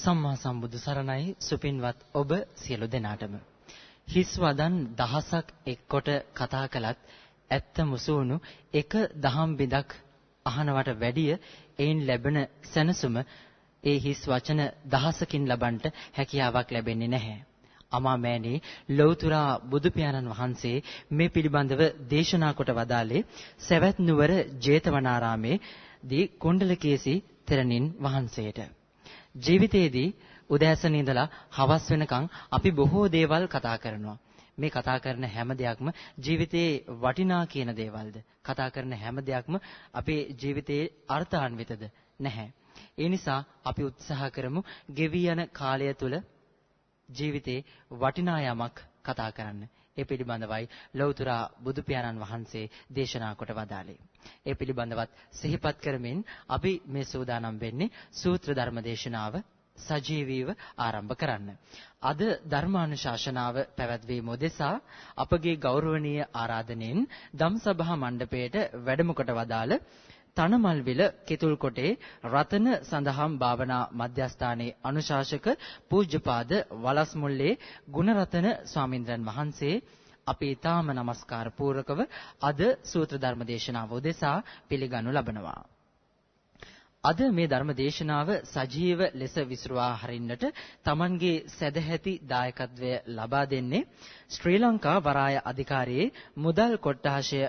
සම්මා සම්බුදු සරණයි සුපින්වත් ඔබ සියලු දෙනාටම හිස් වදන් දහසක් එක්කොට කතා කළත් ඇත්ත මුසුණු එක දහම් බිඳක් අහනවට වැඩිය එයින් ලැබෙන සැනසුම ඒ හිස් වචන දහසකින් ලබන්නට හැකියාවක් ලැබෙන්නේ නැහැ. අමා මෑණී ලෞතුරා බුදු පියාණන් වහන්සේ මේ පිළිබඳව දේශනා කොට වදාළේ සවැත් නුවර ජේතවනාරාමේ දී කුණ්ඩලකේසි තෙරණින් වහන්සේට. ජීවිතයේදී උදෑසන ඉඳලා හවස් වෙනකන් අපි බොහෝ දේවල් කතා කරනවා. මේ කතා කරන හැම දෙයක්ම ජීවිතේ වටිනා කියන දේවල්ද? කතා කරන හැම දෙයක්ම අපේ ජීවිතයේ අර්ථාන්විතද? නැහැ. ඒ නිසා අපි උත්සාහ කරමු ගෙවි යන කාලය තුල ජීවිතේ වටිනා යමක් කතා කරන්න. ඒ පිළිබඳවයි ලෞතර බුදු පියාණන් වහන්සේ දේශනා කොට වදාළේ. ඒ පිළිබඳවත් සිහිපත් කරමින් අපි මේ සූදානම් වෙන්නේ සූත්‍ර ධර්ම දේශනාව සජීවීව ආරම්භ කරන්න. අද ධර්මානුශාසනාව පැවැත්වීම උදෙසා අපගේ ගෞරවනීය ආරාධනෙන් ධම්සභා මණ්ඩපයේට වැඩම කොට වදාළ තනමල්විල කෙතුල්කොටේ රතන සඳහම් භාවනා මධ්‍යස්ථානයේ අනුශාසක පූජ්‍යපාද වලස්මුල්ලේ ගුණරතන ස්වාමින්ද්‍රයන් වහන්සේ අපි ඊටාම নমස්කාර පූර්වකව අද සූත්‍ර ධර්ම දේශනාව උදෙසා පිළිගනු ලබනවා. අද මේ ධර්ම දේශනාව සජීව ලෙස විසුරුවා හරින්නට Tamanගේ සදැහැති දායකත්වය ලබා දෙන්නේ ශ්‍රී ලංකා වරාය අධිකාරියේ මුදල් කොට්ටාශය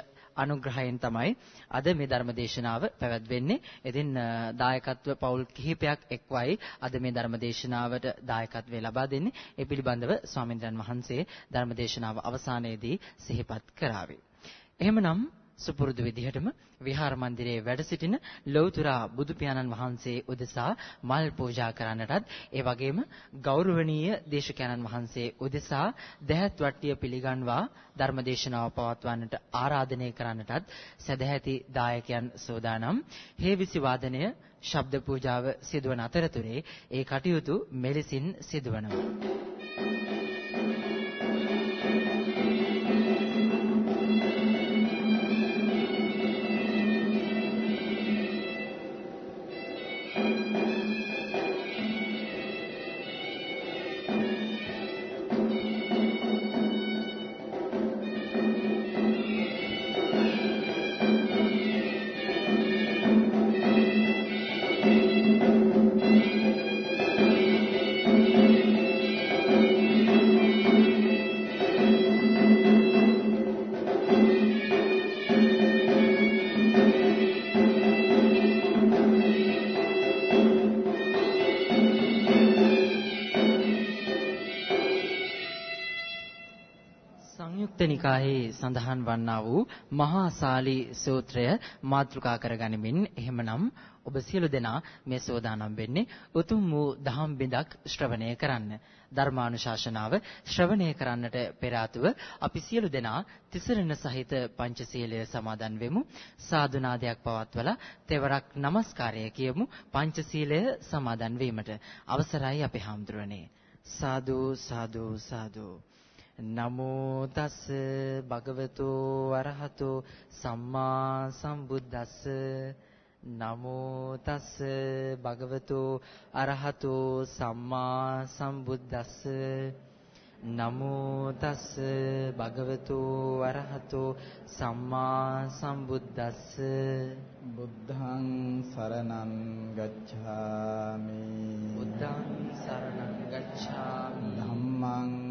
අනුග්‍රහයෙන් තමයි අද මේ ධර්ම දේශනාව පැවැත්වෙන්නේ. ඉතින් දායකත්ව පවුල් කිහිපයක් එක්වයි අද මේ ධර්ම දේශනාවට දායකත්වය ලබා දෙන්නේ. ඒ පිළිබඳව ස්වාමීන් වහන්සේ ධර්ම දේශනාව අවසානයේදී සිහිපත් කරાવી. එහෙමනම් සුපුරුදු විදිහටම විහාර මන්දිරයේ වැඩ සිටින ලෞතර බුදු පියාණන් වහන්සේ උදෙසා මල් පූජා කරන්නටත් ඒ වගේම ගෞරවනීය දේශකයන්න් වහන්සේ උදෙසා දැහත් වට්ටිය පිළිගන්වා ධර්මදේශනාව පවත්වන්නට ආරාධනය කරන්නටත් සදැහැති දායකයන් සෝදානම්. හේවිසි වාදනය ශබ්ද පූජාව සිදුවන අතරතුරේ ඒ කටයුතු මෙලෙසින් සිදුවනවා. නිකායේ සඳහන් වන්නා වූ මහා සාලි සූත්‍රය මාතෘකා කරගනිමින් එහෙමනම් ඔබ සියලු දෙනා මේ සෝදානම් වෙන්නේ උතුම් වූ දහම් බිඳක් ශ්‍රවණය කරන්න. ධර්මානුශාසනාව ශ්‍රවණය කරන්නට පෙර අපි සියලු දෙනා තිසරණ සහිත පංචශීලය සමාදන් වෙමු. සාදුනාදයක් පවත්වලා තෙවරක් নমස්කාරය කියමු පංචශීලය සමාදන් වීමට. අවසරයි අපේ හාමුදුරනේ. සාදු සාදු සාදු නමෝ තස් භගවතු වරහතු සම්මා සම්බුද්දස්ස. නමෝ තස් භගවතු අරහතු සම්මා සම්බුද්දස්ස. නමෝ තස් භගවතු වරහතු සම්මා සම්බුද්දස්ස. බුද්ධං සරණං ගච්ඡාමි. බුද්ධං සරණං ගච්ඡාමි. ධම්මං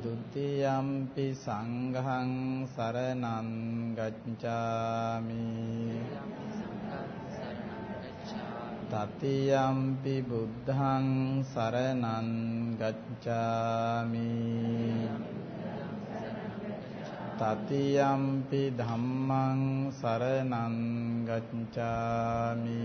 ततीयम्पि बुद्धं शरणं गच्छामि තතියම්පි ධම්මං සරණං ගච්ඡාමි තතියම්පි සංඝං සරණං ගච්ඡාමි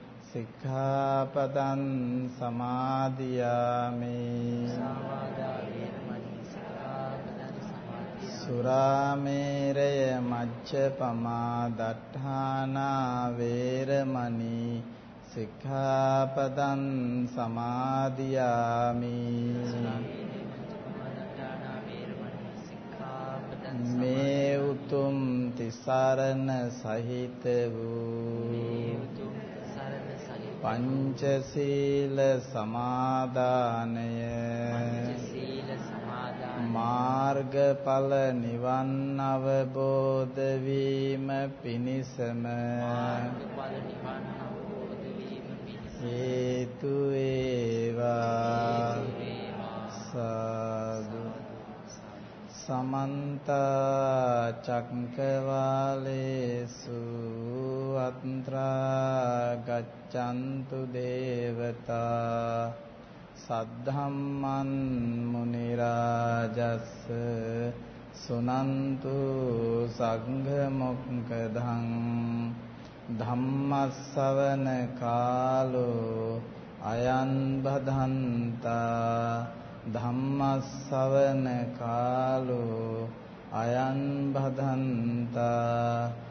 සික්ඛාපදං සමාදියාමි। සුරාමේරය මච්ඡපමා දට්ඨානා වේරමණී। සික්ඛාපදං සමාදියාමි। මේ උතුම් තිසරණ සහිත වූ පංචශීල සමාදානය. මාර්ගඵල නිවන් අවබෝධ වීම පිණිසම. හේතු වේවා. සාදු. සමන්ත චක්කවාලේසු අත්‍රා ගච්ඡන්තු දේවතා සද්ධම්මන් මුනි රාජස් සුනන්තු සංඝ මොක්කදං ධම්මස්සවන කාලෝ අයං බදන්තා ධම්මස්සවන කාලෝ අයං බදන්තා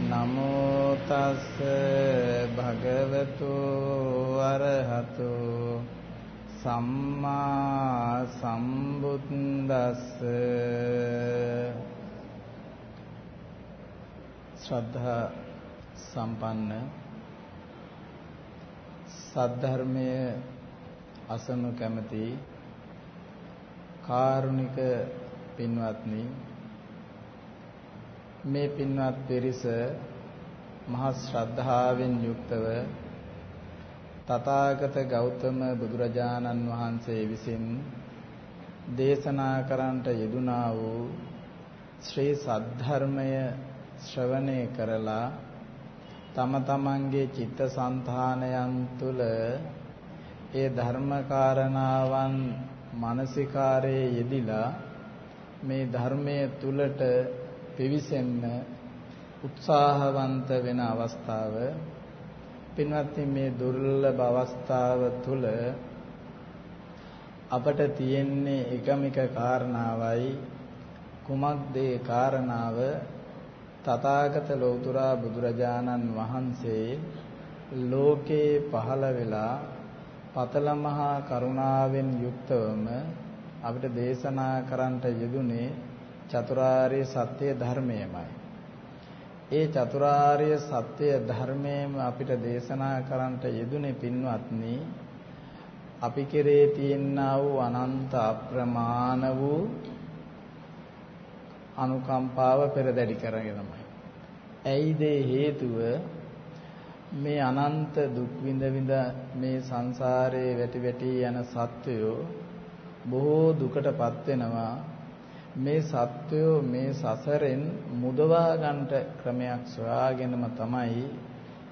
නමෝ තස් භගවතු අරහතු සම්මා සම්බුද්දස්ස ශ්‍රද්ධා සම්පන්න සද්ධර්මයේ අසනු කැමති කාරුණික පින්වත්නි මේ පින්වත් පිරිස මහා ශ්‍රද්ධාවෙන් යුක්තව තථාගත ගෞතම බුදුරජාණන් වහන්සේ විසින් දේශනා කරන්නට යෙදුනා වූ ශ්‍රී සද්ධර්මය ශ්‍රවණය කරලා තම තමන්ගේ චිත්තසංතානයන් තුල ඒ ධර්ම කාරණාවන් මානසිකාරයේ යෙදිලා මේ ධර්මයේ තුලට පිවිසෙන්න උත්සාහවන්ත වෙන අවස්ථාව. පින්වත්නි මේ දුර්ලභ අවස්ථාව තුල අපට තියෙන්නේ එකම එක කාරණාවයි කුමක්ද ඒ කාරණාව? තථාගත ලෞතුරා බුදුරජාණන් වහන්සේ ලෝකේ පහළ වෙලා පතල මහා කරුණාවෙන් යුක්තවම අපිට දේශනා කරන්නට යෙදුනේ චතුරාර්ය සත්‍ය ධර්මයමයි. ඒ චතුරාර්ය සත්‍ය ධර්මයම අපිට දේශනා කරන්නට යෙදුනේ පින්වත්නි අපි කෙරේ තියෙනා වූ අනන්ත අප්‍රමාණ වූ අනුකම්පාව පෙරදැඩි කරගෙනමයි. ඇයිද හේතුව මේ අනන්ත දුක් විඳ විඳ මේ සංසාරේ වැටි වැටි යන සත්වයෝ බොහෝ දුකටපත් වෙනවා. මේ සත්වයෝ මේ සසරෙන් මුදවා ගන්නට ක්‍රමයක් සොයාගෙනම තමයි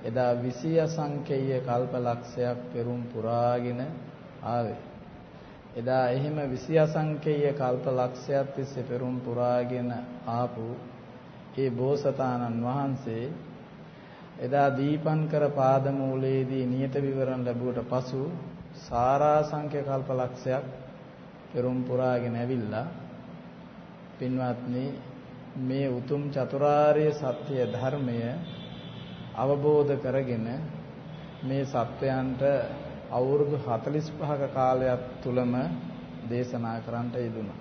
එදා 20 අසංකේය කල්පලක්ෂයක් පෙරම් පුරාගෙන ආවේ. එදා එහෙම විසි අසංකේය කල්ප ලක්ෂයක් තිස්සේ පෙරම් පුරාගෙන ආපු ඒ බෝසතාණන් වහන්සේ එදා දීපංකර පාදමූලයේදී නියත විවරණ ලැබුවට පසු සාරාංශක කල්ප ලක්ෂයක් පෙරම් පුරාගෙන ඇවිල්ලා පින්වත්නි මේ උතුම් චතුරාර්ය සත්‍ය ධර්මය අවබෝධ කරගෙන මේ සත්වයන්ට අවුරුදු 45ක කාලයක් තුලම දේශනා කරන්නට යෙදුණා.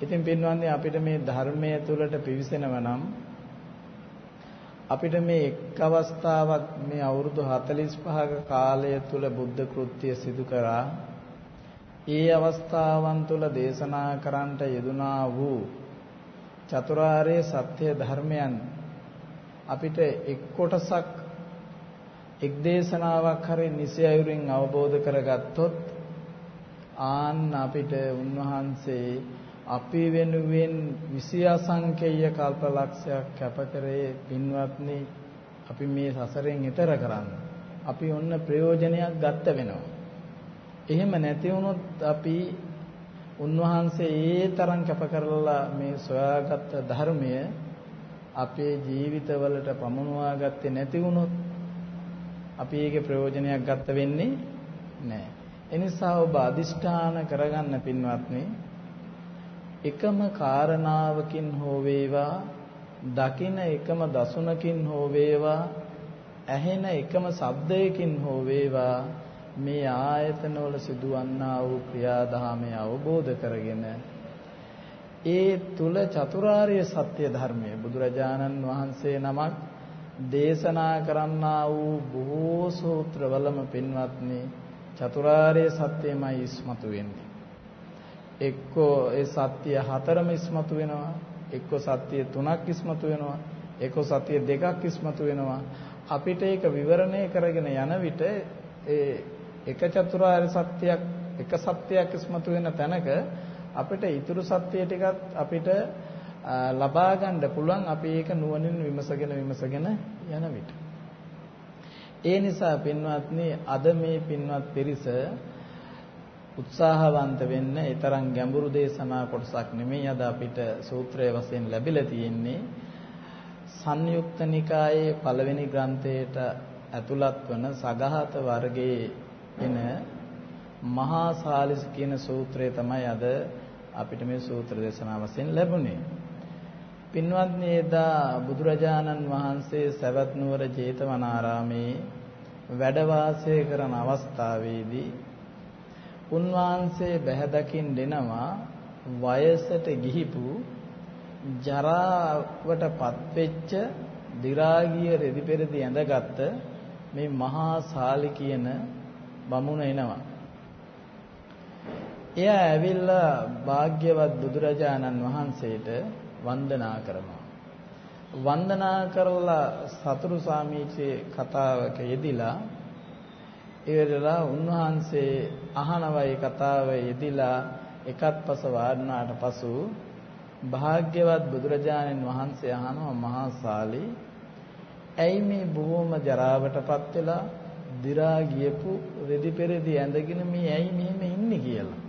ඉතින් පින්වත්නි අපිට මේ ධර්මයේ තුලට පිවිසෙනව නම් අපිට මේ එක් අවස්ථාවක් මේ අවුරුදු 45ක කාලය තුල බුද්ධ කෘත්‍ය සිදු කරා. ඒ අවස්ථාවන් තුල දේශනා කරන්නට යෙදුනා වූ චතුරාර්ය සත්‍ය ධර්මයන් අපිට එක් කොටසක් එක් දේශනාවක් හරි නිසි අයුරින් අවබෝධ කරගත්තොත් ආන්න අපිට උන්වහන්සේ අපි වෙනුවෙන් විසි අසංකේය කල්පලක්ෂයක් කැප කරේ පින්වත්නි අපි මේ සසරෙන් ඈතර කරන්න. අපි ඔන්න ප්‍රයෝජනයක් ගත්ත වෙනවා. එහෙම නැති වුණොත් අපි උන්වහන්සේ ඒ තරම් කැප කරලා මේ සොයාගත්ත ධර්මය අපේ ජීවිතවලට පමුණවා ගත්තේ නැති වුණොත් අපි ඒකේ ප්‍රයෝජනයක් ගන්න වෙන්නේ නැහැ. එනිසා ඔබ අදිෂ්ඨාන කරගන්න පින්වත්නි එකම කාරණාවකින් හෝ වේවා දකින එකම දසුනකින් හෝ වේවා ඇහෙන එකම ශබ්දයකින් හෝ වේවා මේ ආයතනවල සිදුවන්නා වූ ක්‍රියාදාමය අවබෝධ කරගෙන ඒ තුල චතුරාර්ය සත්‍ය ධර්මය බුදුරජාණන් වහන්සේ නමක් දේශනා කරන්නා වූ බොහෝ සූත්‍රවලම පින්වත්නි චතුරාර්ය සත්‍යමයි ඉස්මතු වෙන්නේ. එක්කෝ ඒ සත්‍ය හතරම ඉස්මතු වෙනවා එක්කෝ සත්‍ය තුනක් ඉස්මතු වෙනවා එක්කෝ සත්‍ය දෙකක් ඉස්මතු වෙනවා. අපිට ඒක විවරණය කරගෙන යන විට ඒ එක චතුරාර්ය සත්‍යයක් එක සත්‍යයක් ඉස්මතු වෙන තැනක අපිට ඊතුරු සත්‍ය ටිකත් අපිට ලබා ගන්න පුළුවන් අපි ඒක නුවණින් විමසගෙන විමසගෙන යන විට. ඒ නිසා පින්වත්නි අද මේ පින්වත් පිරිස උත්සාහවන්ත වෙන්න ඒ තරම් ගැඹුරු දේශනා කොටසක් නෙමෙයි අද අපිට සූත්‍රයේ වශයෙන් ලැබිලා තියෙන්නේ. සංයුක්ත නිකායේ පළවෙනි ග්‍රන්ථයට ඇතුළත් වන සගහත වර්ගයේ එන මහා සාලිස කියන සූත්‍රය තමයි අද අපිට මේ සූත්‍ර දේශනා වශයෙන් ලැබුණේ. පින්වත්නි එදා බුදුරජාණන් වහන්සේ සවැත් නුවර ජේතවනාරාමේ වැඩ වාසය කරන අවස්ථාවේදී උන්වහන්සේ බැහැ දකින් දෙනවා වයසට ගිහිපු ජරාවටපත් වෙච්ච දි รา ගිය රෙදි පෙරදි ඇඳගත්ත මේ මහා සාලි කියන බමුණ එනවා. එයා ඇවිල්ලා භාග්‍යවත් බුදුරජාණන් වහන්සේට වන්දනා කරනවා. වන්දනා කරලා සතුරු සාමීචේ කතාවක යෙදිලා ඉවරලා උන්වහන්සේ අහනවයි කතාව යෙදිලා එකත්පස වාඩනාට පසු භාග්‍යවත් බුදුරජාණන් වහන්සේ අහනවා මහා සාලි ඇයි මේ බොහොම ජරාවටපත් වෙලා දි รา ගියපු රෙදි පෙරදි ඇඳගෙන මේ ඇයි මෙහෙම ඉන්නේ කියලා.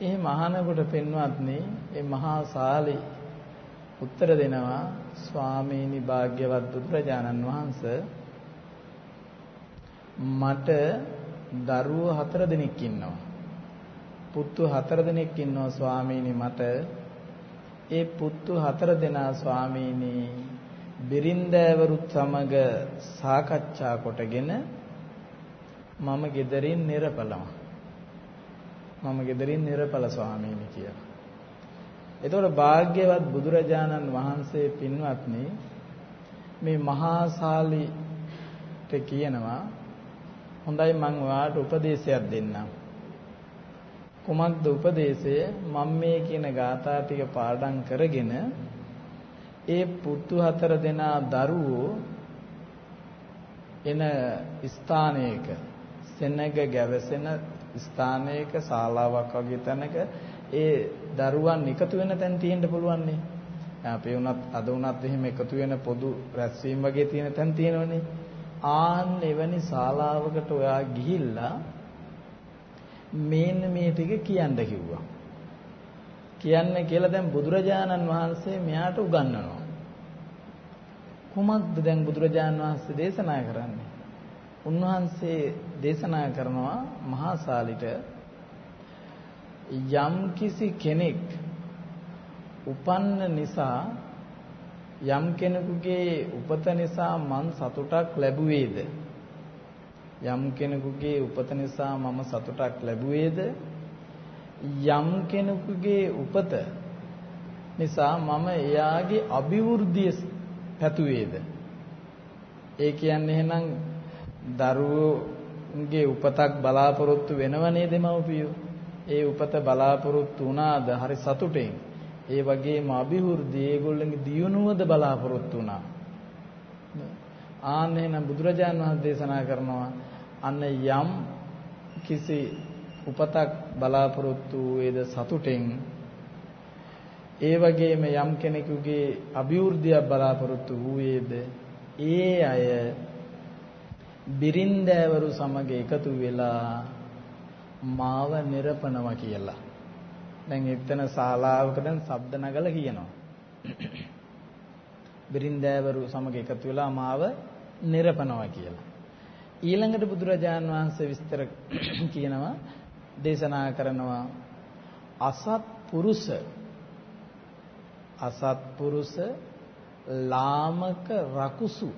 එහෙම අහනකොට පින්වත්නි මේ මහා සාලි උත්තර දෙනවා ස්වාමීනි භාග්‍යවත් බුදුරජාණන් වහන්සේ මට දරුවෝ හතර දෙනෙක් ඉන්නවා. පුත්තු හතර දෙනෙක් ඉන්නවා ස්වාමීනි මට. ඒ පුත්තු හතර දෙනා ස්වාමීනි බිරින්දෑවරුත් සමග සාකච්ඡා කොටගෙන මම gederin නිරපලම. මම gederin නිරපල ස්වාමීනි කියලා. එතකොට භාග්‍යවත් බුදුරජාණන් වහන්සේ පින්වත්නි මේ මහා සාලිට කියනවා හොඳයි මං ඔයාලට උපදේශයක් දෙන්නම්. කුමක්ද උපදේශය? මම මේ කියන ගාථා ටික පාඩම් කරගෙන ඒ පුතු හතර දෙනා දරුවෝ එන ස්ථානයක සෙනග ගැවසෙන ස්ථානයක ශාලාවක් වගේ තැනක ඒ දරුවන් එකතු වෙන තැන් තියෙන්න පුළුවන් නේ. අපේ උනත් අද උනත් එහෙම එකතු වෙන පොදු රැස්වීම වගේ තියෙන තැන් තියෙනවනේ. ආන් එවැනි ශාලාවකට ඔයා ගිහිල්ලා මේන්න මේ ටික කියන්න කිව්වා. කියන්න කියලා දැන් බුදුරජාණන් වහන්සේ මෙයාට උගන්වනවා. කුමක්ද දැන් බුදුරජාණන් වහන්සේ දේශනා කරන්නේ? උන්වහන්සේ දේශනා කරනවා මහා ශාලිට යම් කිසි කෙනෙක් උපන්න නිසා යම් කෙනෙකුගේ උපත නිසා මං සතුටක් ලැබුවේද යම් කෙනෙකුගේ උපත නිසා මම සතුටක් ලැබුවේද යම් කෙනෙකුගේ උපත නිසා මම එයාගේ අභිවෘද්ධිය පැතුවේද ඒ කියන්නේ එහෙනම් දරුවෝගේ උපතක් බලාපොරොත්තු වෙනවනේ දෙමව්පියෝ ඒ උපත බලාපොරොත්තු වුණාද? හරි සතුටෙන්. ඒ වගේම અભිවෘද්ධිය ඒගොල්ලන්ගේ දියුණුවද බලාපොරොත්තු වුණා? ආන්න එහෙනම් බුදුරජාණන් වහන්සේ දේශනා කරනවා අන්න යම් කිසි උපතක් බලාපොරොත්තු වේද සතුටෙන් ඒ වගේම යම් කෙනෙකුගේ අභිවෘද්ධියක් බලාපොරොත්තු වූයේද ඒ අය බිරින්දෑවරු සමග එකතු වෙලා මාව නිරපනවා කියලා. දැන් එතන ශාලාවක දැන් ශබ්ද නගලා කියනවා. බිරින්දෑවරු සමග එකතු වෙලා මාව නිරපනවා කියලා. ඊළඟට බුදුරජාන් වහන්සේ විස්තර කියනවා දේශනා කරනවා අසත්පුරුෂ අසත්පුරුෂ ලාමක රකුසු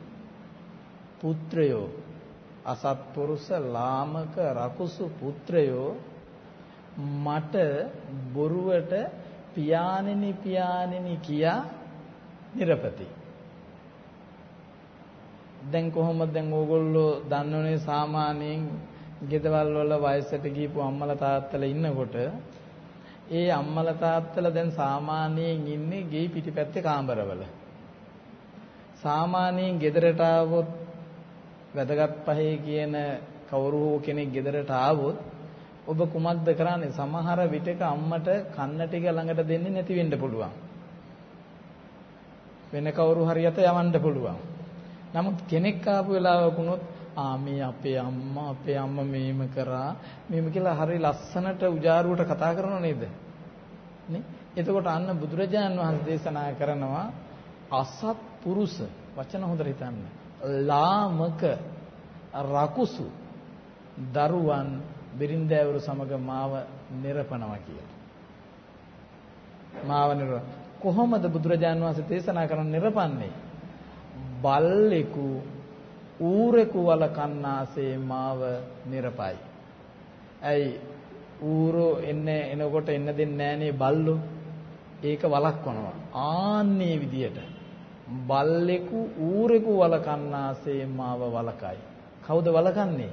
පුත්‍රයෝ අසත්පුරුෂ ලාමක රකුසු පුත්‍රයෝ මට බොරුවට පියාණෙනි පියාණෙනි කියා නිරපති. දැන් කොහොමද දැන් ඕගොල්ලෝ දන්නවනේ සාමාන්‍යයෙන් ගෙදවල් වල වයසට ගිහපු අම්මලා තාත්තලා ඉන්නකොට ඒ අම්මලා තාත්තලා දැන් සාමාන්‍යයෙන් ඉන්නේ ගේ පිටිපැත්තේ කාමරවල. සාමාන්‍යයෙන් ගෙදරට ආවොත් වැදගත් පහේ කියන කවුරු හෝ කෙනෙක් ගෙදරට ආවොත් ඔබ කුමක්ද කරන්නේ? සමහර විටක අම්මට කන්න ටික ළඟට දෙන්නේ නැති වෙන්න පුළුවන්. වෙන කවුරු හරියට යවන්න පුළුවන්. නමුත් කෙනෙක් ආපු වෙලාවක වුණොත් ආ මේ අපේ අම්මා අපේ අම්මා මේම කරා. මේම කියලා හරි ලස්සනට උජාරුවට කතා කරනව නේද? නේ? එතකොට අන්න බුදුරජාන් වහන්සේ දේශනා කරනවා අසත් පුරුෂ වචන හොඳට හිතන්න. ලාමක රකුසු දරුවන් බිරින්දෑවරු සමග මාව නිරපනවා කියලා. මාව නිර කොහොමද බුදුරජාන් වහන්සේ දේශනා කරන නිරපන්නේ බල්ලෙකු ඌරෙකු වල කන්නාසේ මාව නිරපයි. ඇයි ඌරෝ එන්නේ එනකොට එන්න දෙන්නේ නෑනේ බල්ලෝ. ඒක වළක්වනවා. ආන්නේ විදියට බල්ලෙකු ඌරෙකු වල කන්නාසේ මාව වළකයි. කවුද වළකන්නේ?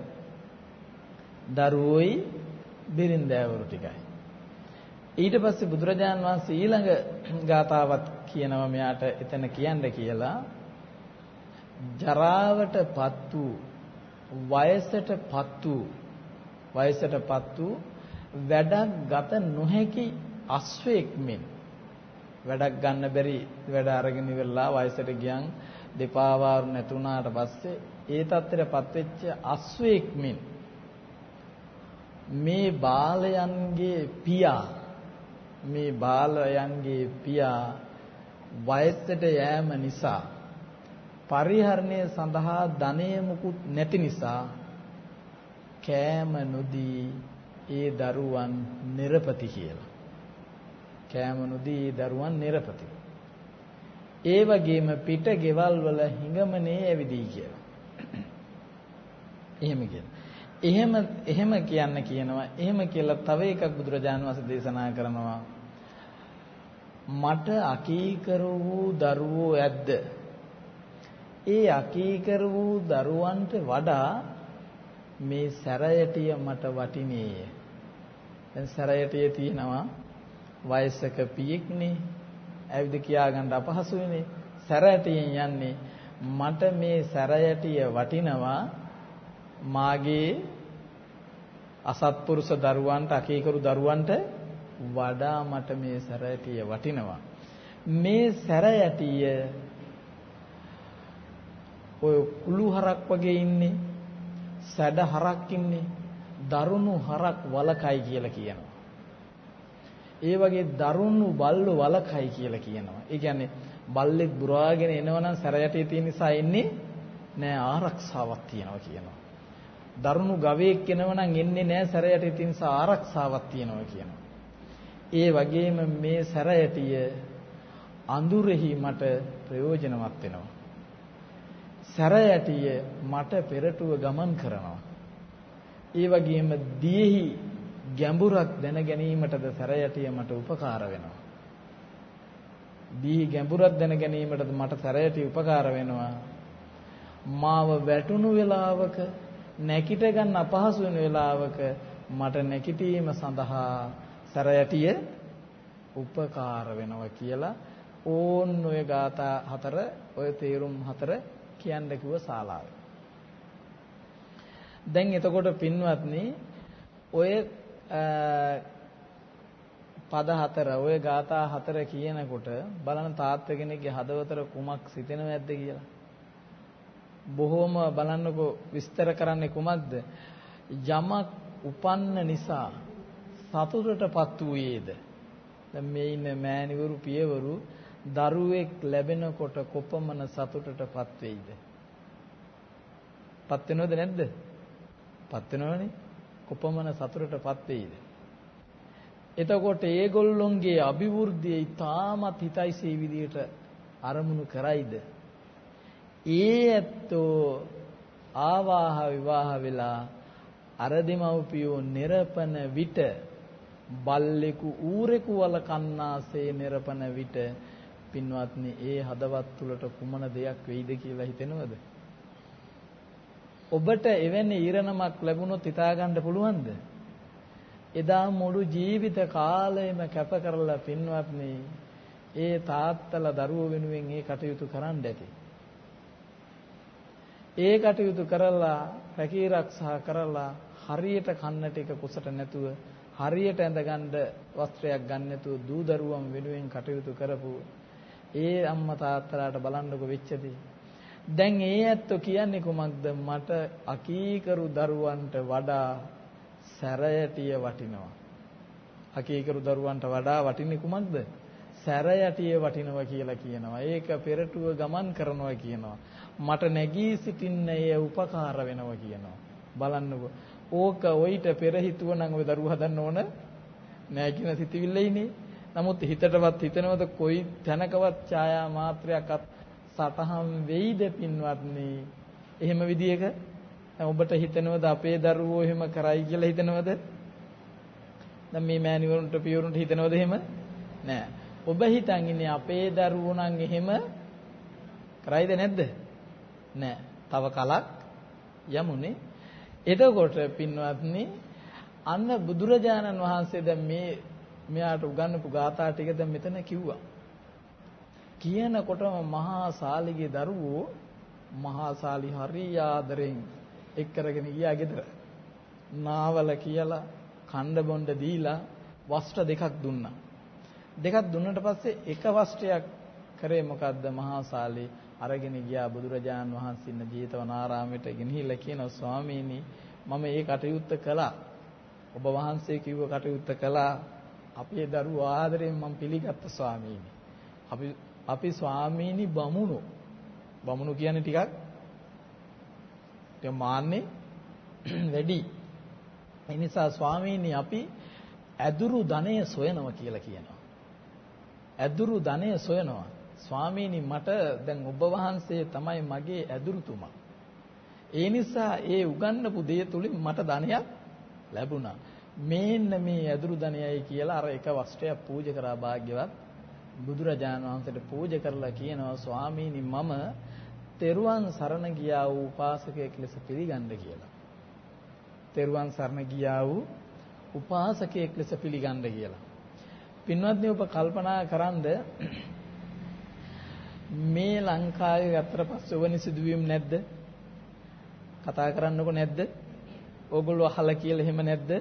දරුවෝයි බිරින්දෑවරු ටිකයි. ඊට පස්සේ බුදුරජාන් වහන්සේ ඊළඟ ගාතාවක් කියනවා මෙයාට එතන කියන්න කියලා ජරාවටපත් වූ වයසටපත් වූ වයසටපත් වූ වැඩක් ගත නොහැකි අස්වැක් මෙන් වැඩක් ගන්න බැරි වැඩ අරගෙන ඉවරලා වයසට ගියන් දෙපා වාරු නැතුණාට පස්සේ ඒ තත්ත්වයටපත් වෙච්ච අස්වැක් මෙන් මේ බාලයන්ගේ පියා මේ බාලයන්ගේ පියා වයසට යෑම නිසා පරිහරණය සඳහා ධනය මුකුත් නැති නිසා කෑම නොදී ඒ දරුවන් නිර්පති කියලා. කෑම නොදී ඒ දරුවන් නිර්පති. ඒ වගේම පිට ගෙවල් වල හිඟමනේ ඇවිදී කියලා. එහෙම කියන. එහෙම එහෙම කියන්න කියනවා. එහෙම කියලා තව එකක් බුදුරජාණන් වහන්සේ දේශනා කරනවා. මට අකීකර වූ දරුවෝ ඇද්ද? ඒ අකීකර වූ දරුවන්ට වඩා මේ සැරයටිය මට වටිනේය. දැන් සැරයටිය තියෙනවා වයසක පියෙක්නේ. ඇවිද කියා ගන්න අපහසු වෙන්නේ. සැරයටියෙන් යන්නේ මට මේ සැරයටිය වටිනවා මාගේ අසත්පුරුෂ දරුවන්ට අකීකරු දරුවන්ට වඩා මට මේ සැරයටිය වටිනවා. මේ සැරයටිය ඔය කුළු හරක් වගේ ඉන්නේ සැඩ හරක් ඉන්නේ දරුණු හරක් වලකයි කියලා කියනවා. ඒ වගේ දරුණු බල්ලු වලකයි කියලා කියනවා. ඒ කියන්නේ බල්ලෙක් බුරාගෙන එනවනම් සැරයටේ තියෙන නිසා එන්නේ නෑ ආරක්ෂාවක් තියෙනවා කියනවා. දරුණු ගවයෙක් එනවනම් එන්නේ නෑ සැරයටේ තියෙන නිසා ආරක්ෂාවක් තියෙනවා කියනවා. ඒ වගේම මේ සැරයටිය අඳුරෙහි මට ප්‍රයෝජනවත් වෙනවා. සැරයටිය මට පෙරටුව ගමන් කරනවා. ඒ වගේම දියෙහි ගැඹුරක් දැන ගැනීමටද සැරයටිය මට උපකාර වෙනවා. දියෙහි ගැඹුරක් දැන ගැනීමටද මට සැරයටිය උපකාර වෙනවා. මාව වැටුණු වෙලාවක නැකිට ගන්න අපහසු වෙන වෙලාවක මට නැකිටීම සඳහා සැරයටිය උපකාර වෙනවා කියලා ඕන් ඔය ગાතා හතර ඔය තේරුම් හතර කියන්න කිව්ව ශාලාවේ. දැන් එතකොට පින්වත්නි ඔය පද හතර ඔය ગાතා හතර කියනකොට බලන තාත්ත කෙනෙක්ගේ හදවතට කුමක් සිතෙනවද කියලා. බොහෝම බලන්නකෝ විස්තර කරන්නේ කුමක්ද? යමක් උපන්න නිසා සතුටටපත් වූයේද? දැන් මේ ඉන්න මෑණිවරු පියවරු දරුවෙක් ලැබෙනකොට කොපමණ සතුටටපත් වෙයිද? පත් වෙනවද නැද්ද? පත් වෙනවනේ. කොපමණ සතුටටපත් වෙයිද? එතකොට ඒගොල්ලොන්ගේ අභිවෘද්ධිය ඊටමත් හිතයිසේ විදියට අරමුණු කරයිද? ඒ ඇත්තෝ ආවාහ විවාහ වෙලා අර දෙමව්පියෝ නිරපන විට බල්ලෙකු ඌරෙකු වල කන්නාසේ නිරපන විට පින්වත්නි ඒ හදවත් තුලට කුමන දෙයක් වෙයිද කියලා හිතෙනවද? ඔබට එවැනි ඊරණමක් ලැබුණොත් හිතාගන්න පුළුවන්ද? එදා මුළු ජීවිත කාලයම කැප කරලා පින්වත්නි ඒ තාත්තලා දරුවෝ වෙනුවෙන් ඒ කටයුතු කරන්න ඇති. ඒ කටයුතු කරලා රැකී ආරක්ෂා කරලා හරියට කන්න ටික කුසට නැතුව හරියට ඇඳගන්න වස්ත්‍රයක් ගන්න නැතුව දූ දරුවන් වෙනුවෙන් කටයුතු කරපු ඒ අම්මා තාත්තලාට බලන්නකො වෙච්චදී. දැන් ඒ ඇත්තෝ කියන්නේ කුමක්ද? මට අකීකරු දරුවන්ට වඩා සැරයටිය වටිනවා. අකීකරු දරුවන්ට වඩා වටින්නේ කුමක්ද? සැරයටිය වටිනවා කියලා කියනවා. ඒක පෙරටුව ගමන් කරනවා කියනවා. මට නැගී සිටින්න එය උපකාර වෙනවා කියනවා. බලන්නකෝ. ඕක ඔయిత පෙර හිතුව නම් ඔය දරුවා හදන්න ඕන? නෑ කියන සිතිවිල්ලයිනේ නමුත් හිතටවත් හිතනවද කොයි තැනකවත් ඡායා මාත්‍රයක්වත් සටහන් වෙයිද පින්වත්නි? එහෙම විදියක ඔබට හිතනවද අපේ දරුවෝ එහෙම කරයි කියලා හිතනවද? දැන් මේ මෑණිවරුන්ට පියවරුන්ට හිතනවද එහෙම? නෑ. ඔබ හිතන් ඉන්නේ අපේ දරුවෝ නම් එහෙම කරයිද නැද්ද? නෑ. තව කලක් යමුනේ. එතකොට පින්වත්නි අන්න බුදුරජාණන් වහන්සේ දැන් මේ මෙයාට උගන්වපු ගාථා ටික දැන් මෙතන කිව්වා. කියනකොටම මහා සාලිගේ දරුවෝ මහා සාලි හරි ආදරෙන් එක් කරගෙන ගියා ගෙදර. නාවල කියලා කණ්ඩ බොණ්ඩ දීලා වස්ත්‍ර දෙකක් දුන්නා. දෙකක් දුන්නට පස්සේ එක වස්ත්‍රයක් කරේ මොකද්ද මහා සාලි අරගෙන ගියා බුදුරජාණන් වහන්සේ ඉන්න ජේතවනාරාමයට ගෙනහිල්ලා කියනවා ස්වාමීනි මම මේ කටයුත්ත කළා. ඔබ වහන්සේ කිව්ව කටයුත්ත කළා. අපේ දරුවෝ ආදරෙන් මම පිළිගත්ත ස්වාමීනි. අපි අපි ස්වාමීනි බමුණු. බමුණු කියන්නේ ටිකක් ටික මාන්නේ වැඩි. ඒ නිසා ස්වාමීනි අපි ඇදුරු ධනය සොයනවා කියලා කියනවා. ඇදුරු ධනය සොයනවා. ස්වාමීනි මට දැන් ඔබ වහන්සේ තමයි මගේ ඇදුරුතුමා. ඒ නිසා ඒ උගන්නපු දේ තුලින් මට ධනයක් ලැබුණා. මේන්න මේ ඇදුරු ධනයයි කියලා අර එක වස්ත්‍රයක් පූජා කරා භාග්‍යවත් බුදුරජාණන් වහන්සේට පූජා කරලා කියනවා ස්වාමීනි මම තෙරුවන් සරණ ගියා වූ උපාසකයෙක් ලෙස පිළිගන්න කියලා. තෙරුවන් සරණ ගියා වූ උපාසකයෙක් ලෙස පිළිගන්න කියලා. පින්වත්නි ඔබ කල්පනා කරන්ද මේ ලංකාවේ අතර පස්සේ වෙන සිදුවීම් නැද්ද? කතා කරන්නකො නැද්ද? ඕගොල්ලෝ අහලා කියලා එහෙම නැද්ද?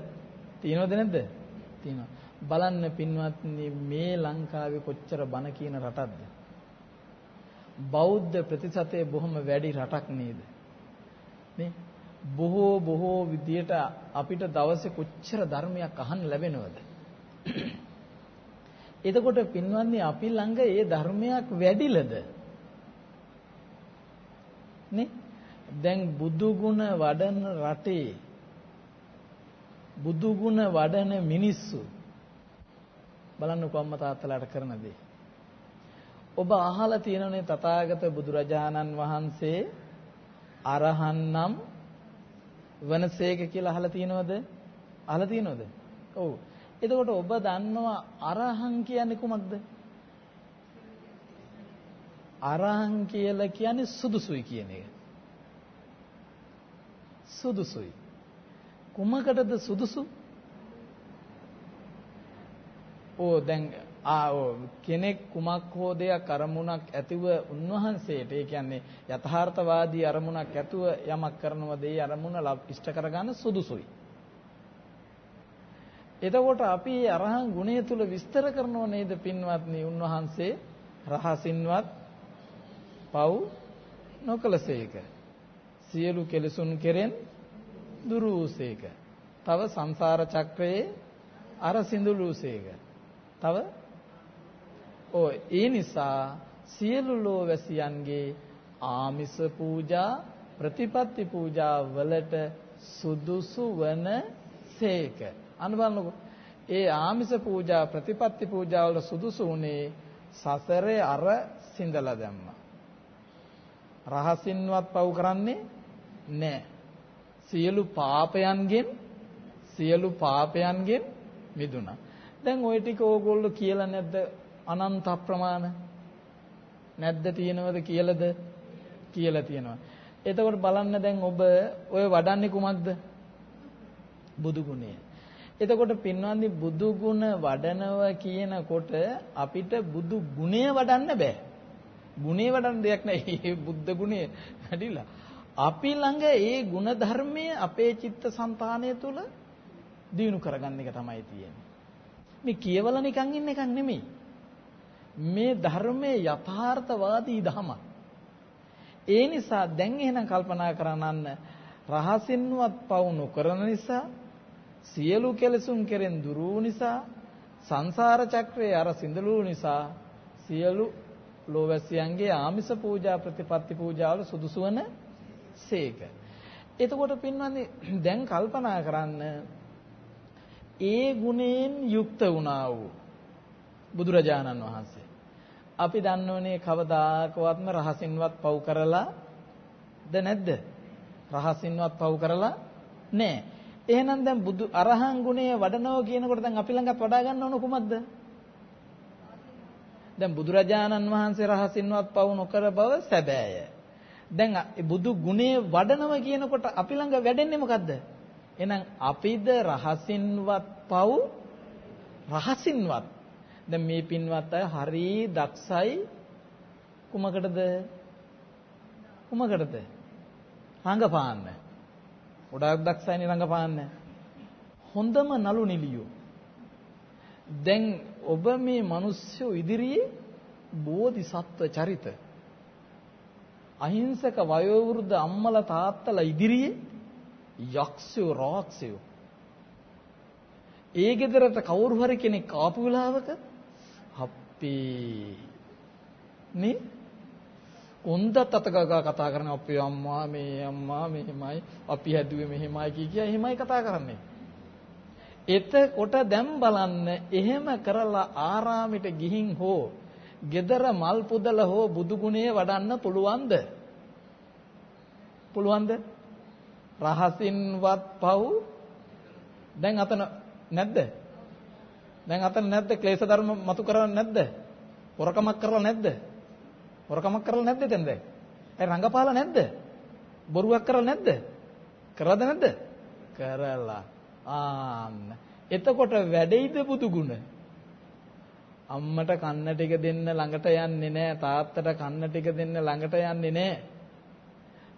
තියෙනවද නැද්ද? තියෙනවා. බලන්න පින්වත්නි මේ ලංකාවේ කොච්චර බණ කියන රටක්ද? බෞද්ධ ප්‍රතිශතය බොහොම වැඩි රටක් නේද? නේ? බොහෝ බොහෝ විදියට අපිට දවසේ කොච්චර ධර්මයක් අහන්න ලැබෙනවද? එතකොට පින්වත්නි අපි ළඟ ඒ ධර්මයක් වැඩිලද? නේ? දැන් බුදු ගුණ වඩන රටේ බුදු ගුණ වඩන මිනිස්සු බලන්න කොම්ම තාත්තලාට කරන දේ. ඔබ අහලා තියෙනනේ තථාගත බුදුරජාණන් වහන්සේ අරහන් නම් වනසේක කියලා අහලා තියෙනවද? අහලා තියෙනවද? ඔව්. එතකොට ඔබ දන්නවා අරහන් කියන්නේ කුමක්ද? අරහන් කියලා කියන්නේ සුදුසුයි කියන එක. සුදුසුයි. කුමකටද සුදුසු? ඕ දැන් ආ කෙනෙක් කුමක් හෝ දෙයක් අරමුණක් ඇතිව උන්වහන්සේට ඒ කියන්නේ යථාර්ථවාදී අරමුණක් ඇතුව යමක් කරනවද ඒ අරමුණ ඉෂ්ට කරගන්න සුදුසුයි. එතකොට අපි අරහන් ගුණය තුල විස්තර කරනව නේද පින්වත්නි උන්වහන්සේ රහසින්වත් පව් නොකලසේක. සියලු කෙලසුන් කෙරෙන් දුරු වූසේක. තව සංසාර චක්‍රයේ අර සිඳුලුසේක. තව ඕ ඒ නිසා සියලු ලෝවැසියන්ගේ ආමිස පූජා ප්‍රතිපත්ති පූජා වලට සුදුසු වන සේක. අන්න බලන්නකෝ. ඒ ආමිස පූජා ප්‍රතිපත්ති පූජා වල සුදුසු උනේ සසරේ අර සිඳලා දැම්මා. රහසින්වත් පව් කරන්නේ නැහැ. සියලු පාපයන්ගෙන් සියලු පාපයන්ගෙන් මිදුණා. දැන් ওই ටික ඕගොල්ලෝ කියලා නැද්ද අනන්ත ප්‍රමාණ? නැද්ද තියෙනවද කියලාද? කියලා තියෙනවා. එතකොට බලන්න දැන් ඔබ ඔය වඩන්නේ කුමක්ද? බුදු ගුණය. එතකොට පින්වන්දි බුදු ගුණ වඩනව කියනකොට අපිට බුදු ගුණය වඩන්න බෑ. ගුණේ වඩන්න දෙයක් නැහැ. බුද්ධ ගුණය වැඩිලා. අපි ළඟ ඒ ගුණ ධර්මය අපේ චිත්තසංතානය තුළ දිනු කරගන්න එක තමයි තියෙන්නේ. මේ කියවල නිකන් ඉන්න එකක් නෙමෙයි. මේ ධර්මයේ යථාර්ථවාදී ධමයක්. ඒ නිසා දැන් එහෙනම් කල්පනා කරනන්න රහසින්වත් පවු නොකරන නිසා සියලු කෙලසුන් කෙරෙන් දුරු නිසා සංසාර චක්‍රයේ අර සිඳලු නිසා සියලු ලෝවැසියන්ගේ ආමිස පූජා ප්‍රතිපත්ති පූජාවල සුදුසු වන සේක. එතකොට පින්වත්නි දැන් කල්පනා කරන්න ඒ ගුණයෙන් යුක්ත වුණා වූ බුදුරජාණන් වහන්සේ. අපි දන්නෝනේ කවදාකවත්ම රහසින්වත් පව් කරලා ද නැද්ද? රහසින්වත් පව් කරලා නැහැ. එහෙනම් දැන් බුදු අරහන් ගුණය වඩනවා කියනකොට දැන් අපි ළඟත් වඩා ගන්න ඕන කුමක්ද? දැන් බුදුරජාණන් වහන්සේ රහසින්වත් පව් නොකර බව සැබෑය. දැන් බුදු ගුණේ වඩනවා කියනකොට අපි ළඟ වැඩෙන්නේ මොකද්ද? එහෙනම් අපිද රහසින්වත් පව් රහසින්වත්. දැන් මේ පින්වත් අය හරි දක්ෂයි. කුමකටද? කුමකටද? රංගපාන්න ගොඩාක් දක්ෂයිනේ රංගපාන්න හොඳම නලු නිලියෝ දැන් ඔබ මේ මිනිස්සු ඉදිරියේ බෝධිසත්ව චරිත අහිංසක වයෝවෘද්ධ අම්මලා තාත්තලා ඉදිරියේ යක්ෂයෝ රාක්ෂයෝ. ඒ ගෙදරට කවුරු හරි කෙනෙක් ආපු වෙලාවක හප්පී. නේ? උන්දත් අතගගා කතා කරන අපේ අම්මා මේ අම්මා මෙහෙමයි අපි හැදුවේ මෙහෙමයි කිය කිය එහෙමයි කතා කරන්නේ. එතකොට දැන් බලන්න එහෙම කරලා ආරාමෙට ගිහින් හෝ gedara මල් පුදල හෝ බුදු ගුණය වඩන්න පුළුවන්ද පුළුවන්ද රහසින්වත් පව් දැන් අතන නැද්ද? දැන් අතන නැද්ද ක්ලේශ ධර්ම මතු කරන්නේ නැද්ද? හොරකමක් කරලා නැද්ද? හොරකමක් කරලා නැද්ද දැන් දැන්? ඒ රංගපාලා නැද්ද? බොරුවක් කරලා නැද්ද? කරලාද නැද්ද? කරලා. ආන්න. එතකොට වැඩෙයිද බුදු ගුණ? අම්මට කන්න ටික දෙන්න ළඟට යන්නේ නැහැ තාත්තට කන්න ටික දෙන්න ළඟට යන්නේ නැහැ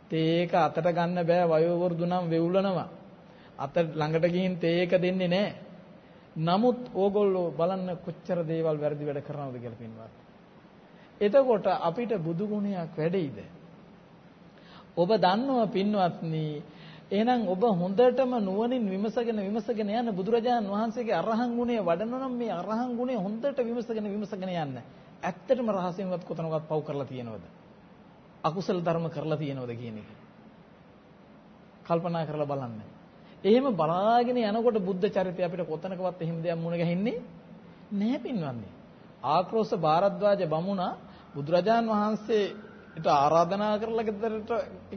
තේක අතට ගන්න බෑ වයෝ වෘදු නම් වෙවුලනවා. අත ළඟට ගිහින් තේක දෙන්නේ නැහැ. නමුත් ඕගොල්ලෝ බලන්න කොච්චර දේවල් වැරදි වැඩ කරනවද කියලා පින්වත්. එතකොට අපිට බුදු ගුණයක් වැඩෙයිද? ඔබ දන්නවා පින්වත්නි එහෙනම් ඔබ හොඳටම නුවණින් විමසගෙන විමසගෙන යන බුදුරජාණන් වහන්සේගේ අරහන් ගුණය වඩනවා නම් මේ අරහන් ගුණය හොඳට විමසගෙන විමසගෙන යන්න. ඇත්තටම රහසින්වත් කොතනකවත් පව් කරලා තියෙනවද? අකුසල ධර්ම කරලා තියෙනවද කියන එක. කල්පනා කරලා බලන්න. එහෙම බලාගෙන යනකොට බුද්ධ චරිතය අපිට කොතනකවත් එහෙම දෙයක් මුණ ගැහින්නේ නැහැ පින්වන්නේ. ආක්‍රෝෂ භාරද්වාජ බමුණා බුදුරජාන් වහන්සේට ආරාධනා කරලා ගෙදරට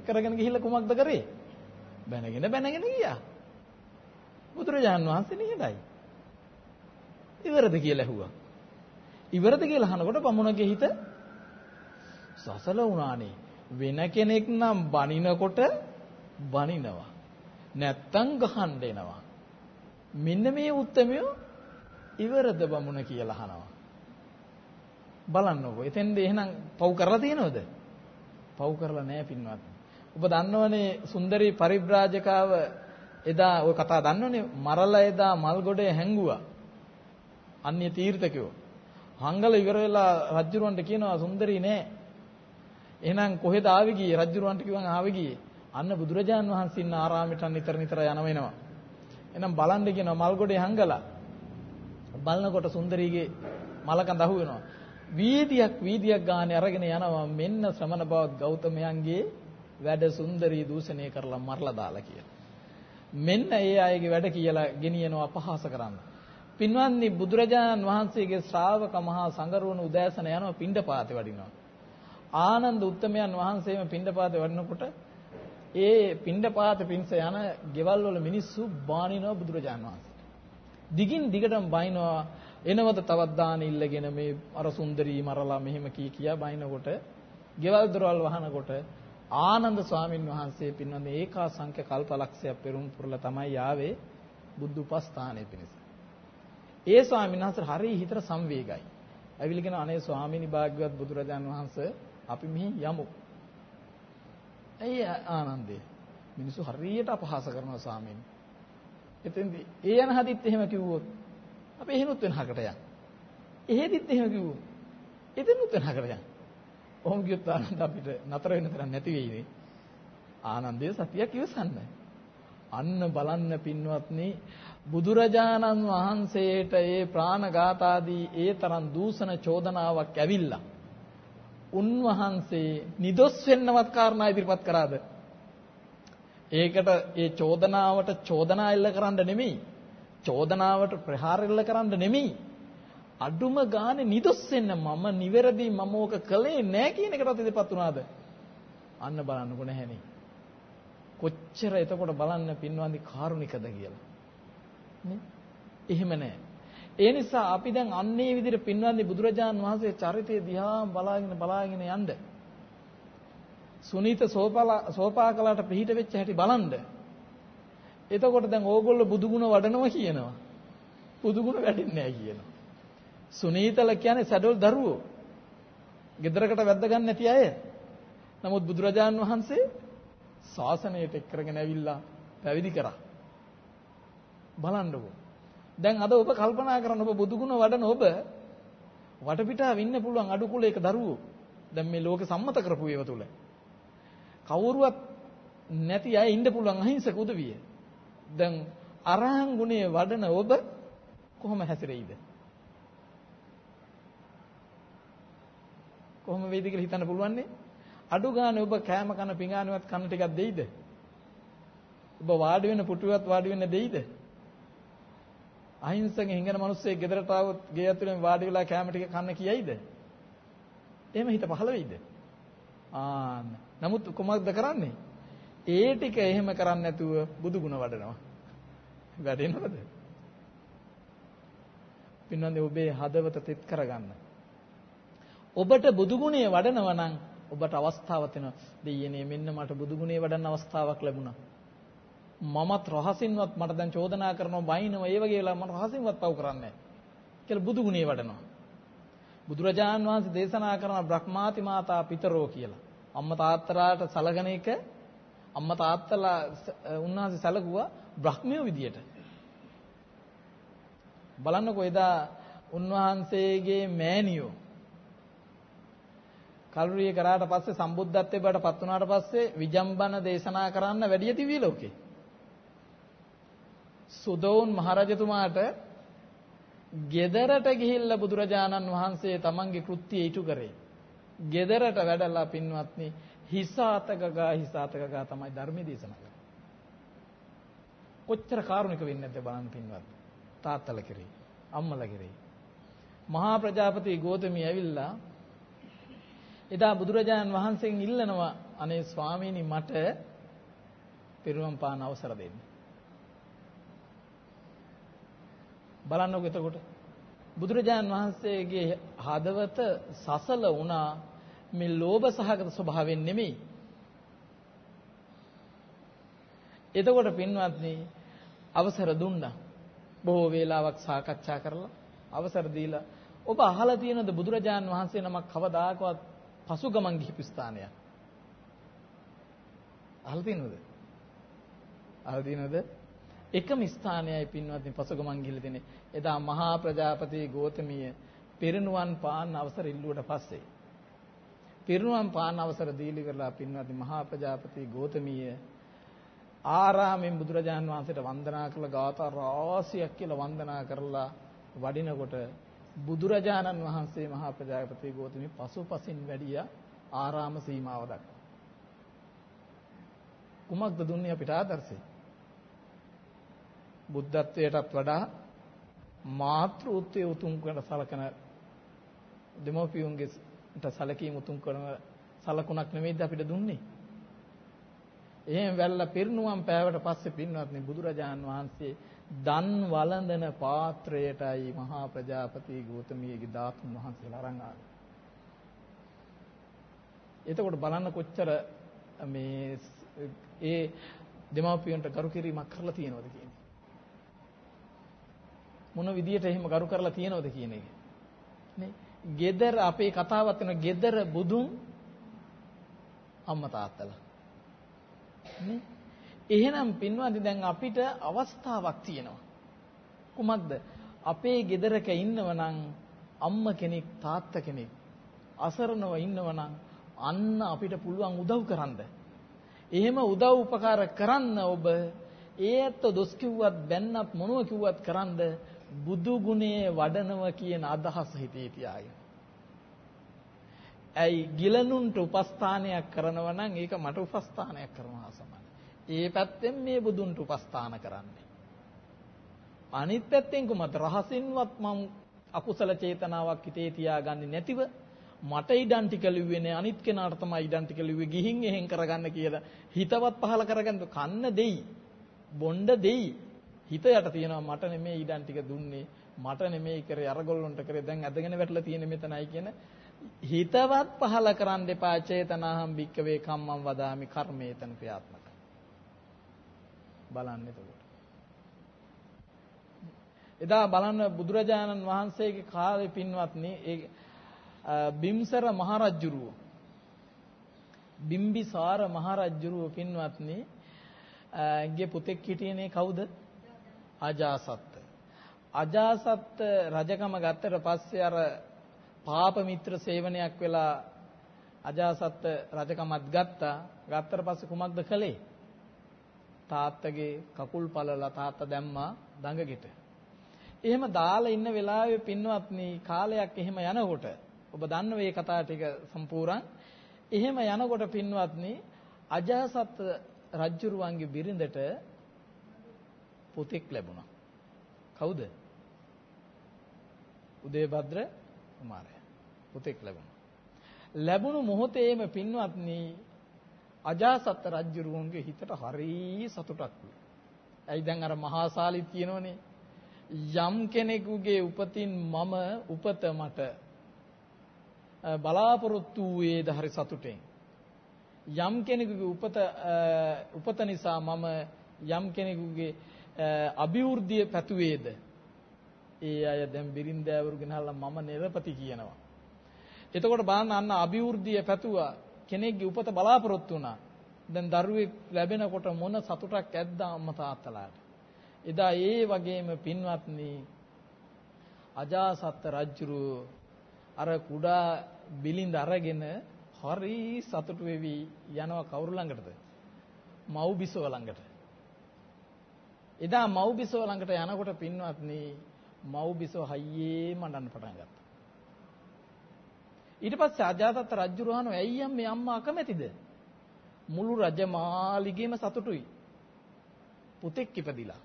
කරගෙන ගිහිල්ලා කුමක්ද කරේ? බැනගෙන බැනගෙන ගියා. බුදුරජාන් වහන්සේ නිහඬයි. ඉවරද කියලා ඇහුවා. ඉවරද කියලා අහනකොට බමුණගේ හිත සසල වුණානේ. වෙන කෙනෙක් නම් බනිනකොට බනිනවා. නැත්තම් ගහන්න එනවා. මෙන්න මේ උත්තරමිය ඉවරද බමුණ කියලා අහනවා. බලන්නකෝ. එතෙන්ද එහෙනම් පව් කරලා තියෙනවද? පව් කරලා නැහැ පින්වත්. ඔබ දන්නවනේ සුන්දරී පරිබ්‍රාජකාව එදා ওই කතාව දන්නවනේ මරලා එදා මල් ගොඩේ හැංගුවා. අන්‍ය තීර්ථකයෝ. හංගල ඉවර වෙලා රජුරවන්ට කියනවා සුන්දරී නෑ. එහෙනම් කොහෙද ආවේ ගියේ? රජුරවන්ට කිව්වන් ආවේ ගියේ. අන්න බුදුරජාන් වහන්සේ ඉන්න ආරාමයට නිතර නිතර යන වෙනවා. එහෙනම් බලන්න කියනවා මල් ගොඩේ හංගලා. බලනකොට සුන්දරීගේ මලකඳ අහු වෙනවා. වීදියක් වීදියක් ගානේ අරගෙන යනවා මෙන්න ශ්‍රමණ බවත් ගෞතමයන්ගේ වැඩ සුන්දරී දූෂණය කරලා මරලා දාලා කියලා. මෙන්න ඒ අයගේ වැඩ කියලා ගෙනියනවා අපහාස කරන්න. පින්වත්නි බුදුරජාණන් වහන්සේගේ ශ්‍රාවක මහා සංගරුවන උදෑසන යනවා පිණ්ඩපාතේ වඩිනවා. ආනන්ද උත්තමයන් වහන්සේම පිණ්ඩපාතේ වඩිනකොට ඒ පිණ්ඩපාත පිංස යන ගෙවල් වල මිනිස්සු බානිනවා බුදුරජාණන් වහන්සේ. දිගින් දිගටම බයිනවා එනවද තවත් දාන ඉල්ලගෙන මේ අර සුන්දරී මරලා මෙහෙම කී කියා බයිනකොට ගෙවල් දොරවල් වහනකොට ආනන්ද ස්වාමින් වහන්සේ පින්වන්ද ඒකා සංඛ්‍ය කල්පලක්ෂයක් පෙරම් පුරලා තමයි ආවේ බුද්ධ උපස්ථානයේ පිණිස. ඒ ස්වාමීන් වහන්සේ හරිය හිතට සංවේගයි. ඇවිල්ගෙන අනේ ස්වාමීනි භාග්‍යවත් බුදුරජාන් වහන්සේ අපි මෙහි යමු. ඇයි ආනන්දේ? මිනිස්සු හරියට අපහාස කරනවා ස්වාමීන්. එතෙන්දී ඒ යන හදිත් එහෙම කිව්වොත් අපි එහෙනුත් වෙනහකට යන්. එහෙදිත් එහෙම කිව්වොත් එතනුත් වෙනහකට යන්. ඔහොම කියොත් ආනන්ද අපිට නතර වෙන්න තරම් නැති වෙයිනේ. ආනන්දේ සතියක් ඉවසන්න. අන්න බලන්න පින්වත්නි බුදුරජාණන් වහන්සේට ඒ ප්‍රාණඝාතාදී ඒ තරම් දූෂණ චෝදනාවක් ඇවිල්ලා උන්වහන්සේ නිදොස් වෙන්නවත් කාරණා ඉදිරිපත් කරාද? ඒකට ඒ චෝදනාවට චෝදනා එල්ල කරන්න නෙමෙයි. චෝදනාවට ප්‍රහාර එල්ල කරන්න නෙමෙයි. අඩුම ගානේ නිදොස් වෙන්න මම නිවැරදි මම ඕක කළේ නෑ කියන එකටත් ඉදපත් වුණාද? අන්න බලන්නකො නැහෙනේ. කොච්චර එතකොට බලන්න පින්වන්දි කාරුණිකද කියලා. නේ? එහෙම නෑ. ඒ නිසා අපි දැන් අන්නේ විදිහට පින්වන්දි බුදුරජාන් වහන්සේ චරිතය දිහා බලාගෙන බලාගෙන යන්න. සුනීත සෝපලා සෝපාකලට පිහිට වෙච්ච හැටි බලන්න. එතකොට දැන් ඕගොල්ලෝ බුදුගුණ වඩනවා කියනවා. බුදුගුණ වැඩින්නේ නැහැ කියනවා. සුනීතල කියන්නේ සැඩොල් දරුවෝ. ගෙදරකට වැද්ද ගන්න නැති අය. නමුත් බුදුරජාන් වහන්සේ ශාසනයට එක් කරගෙන ඇවිල්ලා පැවිදි කරා. බලන්නකෝ. දැන් අද ඔබ කල්පනා කරන ඔබ බුදුගුණ වඩන ඔබ වටපිටාව ඉන්න පුළුවන් අඩු කුලයක දරුවෝ. දැන් මේ ලෝකෙ සම්මත කරපු ඒවා තුල. කවුරුවත් නැති අය ඉන්න පුළුවන් අහිංසක උදවිය. දැන් අරහන් ගුණයේ වඩන ඔබ කොහොම හැසිරෙයිද? කොහොම වෙයිද කියලා හිතන්න පුළුවන්නේ? අඩු ගානේ ඔබ කෑම කන පිඟානවත් කන ටිකක් දෙයිද? ඔබ වාඩි වෙන පුටුවත් වාඩි වෙන්න දෙයිද? අහිංසකෙන් හිඟන මිනිස්සෙක් ගෙදරට ආවොත් ගේ ඇතුලෙන් වාඩි වෙලා කැම ටික කන්න කියයිද? එහෙම හිත පහළ වෙයිද? ආන්න. නමුත් කොහොමද කරන්නේ? ඒ ටික එහෙම කරන්නේ නැතුව බුදු ගුණ වඩනවා. වැඩෙනවද? පින්නන්දේ ඔබේ හදවත තෙත් කරගන්න. ඔබට බුදු ගුණය වඩනවා නම් ඔබට අවස්ථාවක් තියෙනවා. දෙයියනේ මෙන්න මට බුදු ගුණය වඩන්න අවස්ථාවක් ලැබුණා. මමත් රහසින්වත් මට දැන් චෝදනා කරනවා බයිනවා ඒ වගේ වෙලා මම රහසින්වත් පව් කරන්නේ කියලා බුදු ගුණේ වඩනවා. බුදුරජාන් වහන්සේ දේශනා කරන බ්‍රහ්මාති මාතා පිතරෝ කියලා. අම්මා තාත්තලාට සලකන එක අම්මා තාත්තලා උන්වහන්සේ සැලකුවා බ්‍රහ්මිය විදියට. බලන්නකෝ එදා උන්වහන්සේගේ මෑණියෝ කල්රිය කරාට පස්සේ සම්බුද්ධත්වයට පත් වුණාට පස්සේ විජම්බන දේශනා කරන්න වැඩි දිව්‍ය ලෝකේ. සුදෝන් මහරජතුමාට ගෙදරට ගිහිල්ලා බුදුරජාණන් වහන්සේ තමන්ගේ කෘත්‍ය ඉටු කරේ. ගෙදරට වැඩලා පින්වත්නි හිසాతකගා හිසాతකගා තමයි ධර්ම දේශනා කරන්නේ. කොච්චර කාරුණික වෙන්නේ නැද්ද බලන්න පින්වත්. තාත්තලා කෙරේ, අම්මලා කෙරේ. මහා ප්‍රජාපති ගෝතමී ඇවිල්ලා එදා බුදුරජාණන් වහන්සේගෙන් ඉල්ලනවා අනේ ස්වාමීනි මට පිරුවම් පාන අවසර දෙන්න. බලන්නකො එතකොට බුදුරජාණන් වහන්සේගේ හදවත සසල වුණා මේ ලෝභ සහගත ස්වභාවයෙන් නෙමෙයි. එතකොට පින්වත්නි අවසර දුන්නා. බොහෝ වේලාවක් සාකච්ඡා කරලා අවසර දීලා ඔබ අහලා තියෙනවද බුදුරජාන් වහන්සේ නමක් කවදාකවත් පසුගමන් ගිහිපු ස්ථානයක්? අහලා තියෙනවද? අහලා තියෙනවද? එකම ස්ථානයයි පින්වත්නි පසුගමන් ගිහිල්ලා තියෙන්නේ. එදා මහා ප්‍රජාපති ගෝතමිය පිරිනුවන් පාන්න අවසර ඉල්ලුවට පස්සේ පිරිනුවන් පාන්න අවසර දීලි කරලා පින්වත්නි මහා ප්‍රජාපති ගෝතමිය ආරාමෙන් බුදුරජාන් වහන්සේට වන්දනා කළ ගාථා රාශියක් කියලා වන්දනා කරලා වඩිනකොට බුදුරජාණන් වහන්සේ මහා ප්‍රජාපති ගෝතමී පසුපසින් වැඩියා ආරාම සීමාව දක්වා. කුමක්ද දුන්නේ අපිට ආදර්ශය? බුද්ධත්වයටත් වඩා මාතෘත්වයේ උතුම් කරන සලකන දෙමෝපියුන්ගේ සලකීම් උතුම් කරන සලකුණක් නෙමෙයිද අපිට දුන්නේ? එහෙම වැල්ලා පිරිනුවම් පෑවට පස්සේ පින්වත්නි බුදුරජාන් වහන්සේ දන් වළඳන පාත්‍රයටයි මහා ප්‍රජාපති ගෞතමියගේ ධාතුන් වහන්සේලා අරන් ආවේ. එතකොට බලන්න කොච්චර මේ ඒ දෙමාපියන්ට ගරු කිරීමක් කරලා තියෙනවද කියන්නේ. මොන විදියට එහෙම ගරු කරලා තියෙනවද කියන එක. නේ? gedara අපේ කතාවත් වෙන gedara බුදුන් අම්මා තාත්තලා. නේ? එහෙනම් පින්වත්නි දැන් අපිට අවස්ථාවක් තියෙනවා. කුමක්ද? අපේ ගෙදරක ඉන්නවනම් අම්ම කෙනෙක් තාත්තා කෙනෙක් අසරණව ඉන්නවනම් අන්න අපිට පුළුවන් උදව් කරන්න. එහෙම උදව් උපකාර කරන්න ඔබ ඒත් දොස් කිව්වත් බැන්නත් මොනව කිව්වත් කරන්න බුදු ගුණයේ වඩනව කියන අදහස හිතේ තියාගෙන. ඇයි ගිලනුන්ට උපස්ථානයක් කරනවා නම් ඒක මට උපස්ථානයක් කරනවා සමානයි. ඒ පැත්තෙන් මේ බුදුන්ට උපස්ථාන කරන්නේ. අනිත් පැත්තෙන් කොහමද රහසින්වත් මම අකුසල චේතනාවක් හිතේ තියාගන්නේ නැතිව මට ඉඩම් ටික ලිව්වේ නේ අනිත් කෙනාට තමයි ඉඩම් ටික ලිව්වේ ගිහින් එහෙන් කරගන්න කියලා හිතවත් පහල කරගන්න කන්න දෙයි. බොණ්ඩ දෙයි. හිත යට තියෙනවා මට නෙමෙයි ඉඩම් ටික දුන්නේ මට නෙමෙයි කරේ අරගොල්ලොන්ට කරේ දැන් ඇදගෙන වැටලා තියෙන්නේ මෙතනයි කියන හිතවත් පහල කරන් දෙපා චේතනාහම් භික්කවේ කම්මං වදාමි කර්මේතන ක්‍රියාත්මක. බලන්න එතකොට. එදා බලන්න බුදුරජාණන් වහන්සේගේ කාලේ පින්වත්නි ඒ බිම්සර මහරජුරුව බිම්බිසාර මහරජුරුව පින්වත්නි ගේ පුතෙක් හිටියනේ කවුද? අජාසත්. අජාසත් රජකම ගත්තට පස්සේ අර පාප මිත්‍ර සේවනයක් වෙලා අජාසත් රජකමත් ගත්තා. ගත්තට පස්සේ කුමක්ද කළේ? තාත්තගේ කකුල් පළලා තාත්තා දැම්මා දඟගෙට. එහෙම දාලා ඉන්න වෙලාවේ පින්වත්නි කාලයක් එහෙම යනකොට ඔබ දන්න මේ කතා ටික සම්පූර්ණ එහෙම යනකොට පින්වත්නි අජාසත් රජුරුවන්ගේ බිරිඳට පුතෙක් ලැබුණා. කවුද? උදේභද්‍ර කුමාරයා. පුතෙක් ලැබුණා. ලැබුණු මොහොතේම පින්වත්නි අජාසත් රජුරුවන්ගේ හිතට හරි සතුටක් ඇයි දැන් අර මහාසාලි කියනෝනේ යම් කෙනෙකුගේ උපතින් මම උපත මට බලාපොරොත්තු වූයේද හරි සතුටෙන්. යම් කෙනෙකුගේ උපත උපත නිසා මම යම් කෙනෙකුගේ අභිවෘද්ධිය පැතුවේද? ඒ අය දැන් බිරින්දෑවරු ගෙනහල්ලා මම නිරපති කියනවා. එතකොට බලන්න අන්න අභිවෘද්ධිය පැතුවා. කෙනෙක්ගේ උපත බලාපොරොත්තු වුණා. දැන් දරුවෙක් ලැබෙනකොට මොන සතුටක් ඇද්ද අම්මා තාත්තලාට. එදා ඒ වගේම පින්වත්නි අජාසත් රජුරු අර කුඩා බිලින්ද අරගෙන හරි සතුටු වෙවි යනවා කවුරු ළඟටද? මව් බිසව ළඟට. එදා මව්බිසෝ ළඟට යනකොට පින්වත්නි මව්බිසෝ හයියේ මඩන්න පටන් ගත්තා. ඊට පස්සේ අජාතත් රජුරවහන ඇයි අම්මේ අම්මා අකමැතිද? මුළු රජමාලිගෙම සතුටුයි. පුතෙක් ඉපදිලා.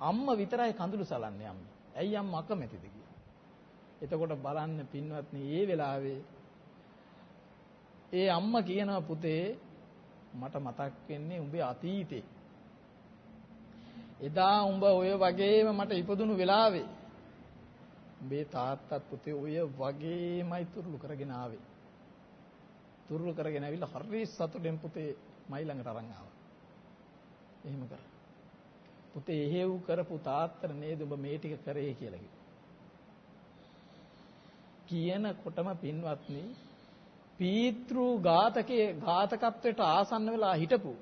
අම්මා විතරයි කඳුළු සලන්නේ අම්මේ. ඇයි අම්මා අකමැතිද කියලා. එතකොට බලන්න පින්වත්නි මේ වෙලාවේ ඒ අම්මා කියනවා පුතේ මට මතක් වෙන්නේ උඹේ අතීතේ. එදා උඹ ඔය වගේම මට ඉපදුණු වෙලාවේ උඹේ තාත්තත් පුතේ ඔය වගේමයි තුරුළු කරගෙන ආවේ. තුරුළු කරගෙන ඇවිල්ලා හරි සතුටෙන් පුතේ මයි ළඟට අරන් ආවා. එහෙම කරා. පුතේ එහෙව් කරපු තාත්තර නේද ඔබ මේ ටික කරේ කියලා කිව්වා. කියනකොටම පින්වත්නි පීතෘ ඝාතකයේ ඝාතකත්වයට ආසන්න වෙලා හිටපු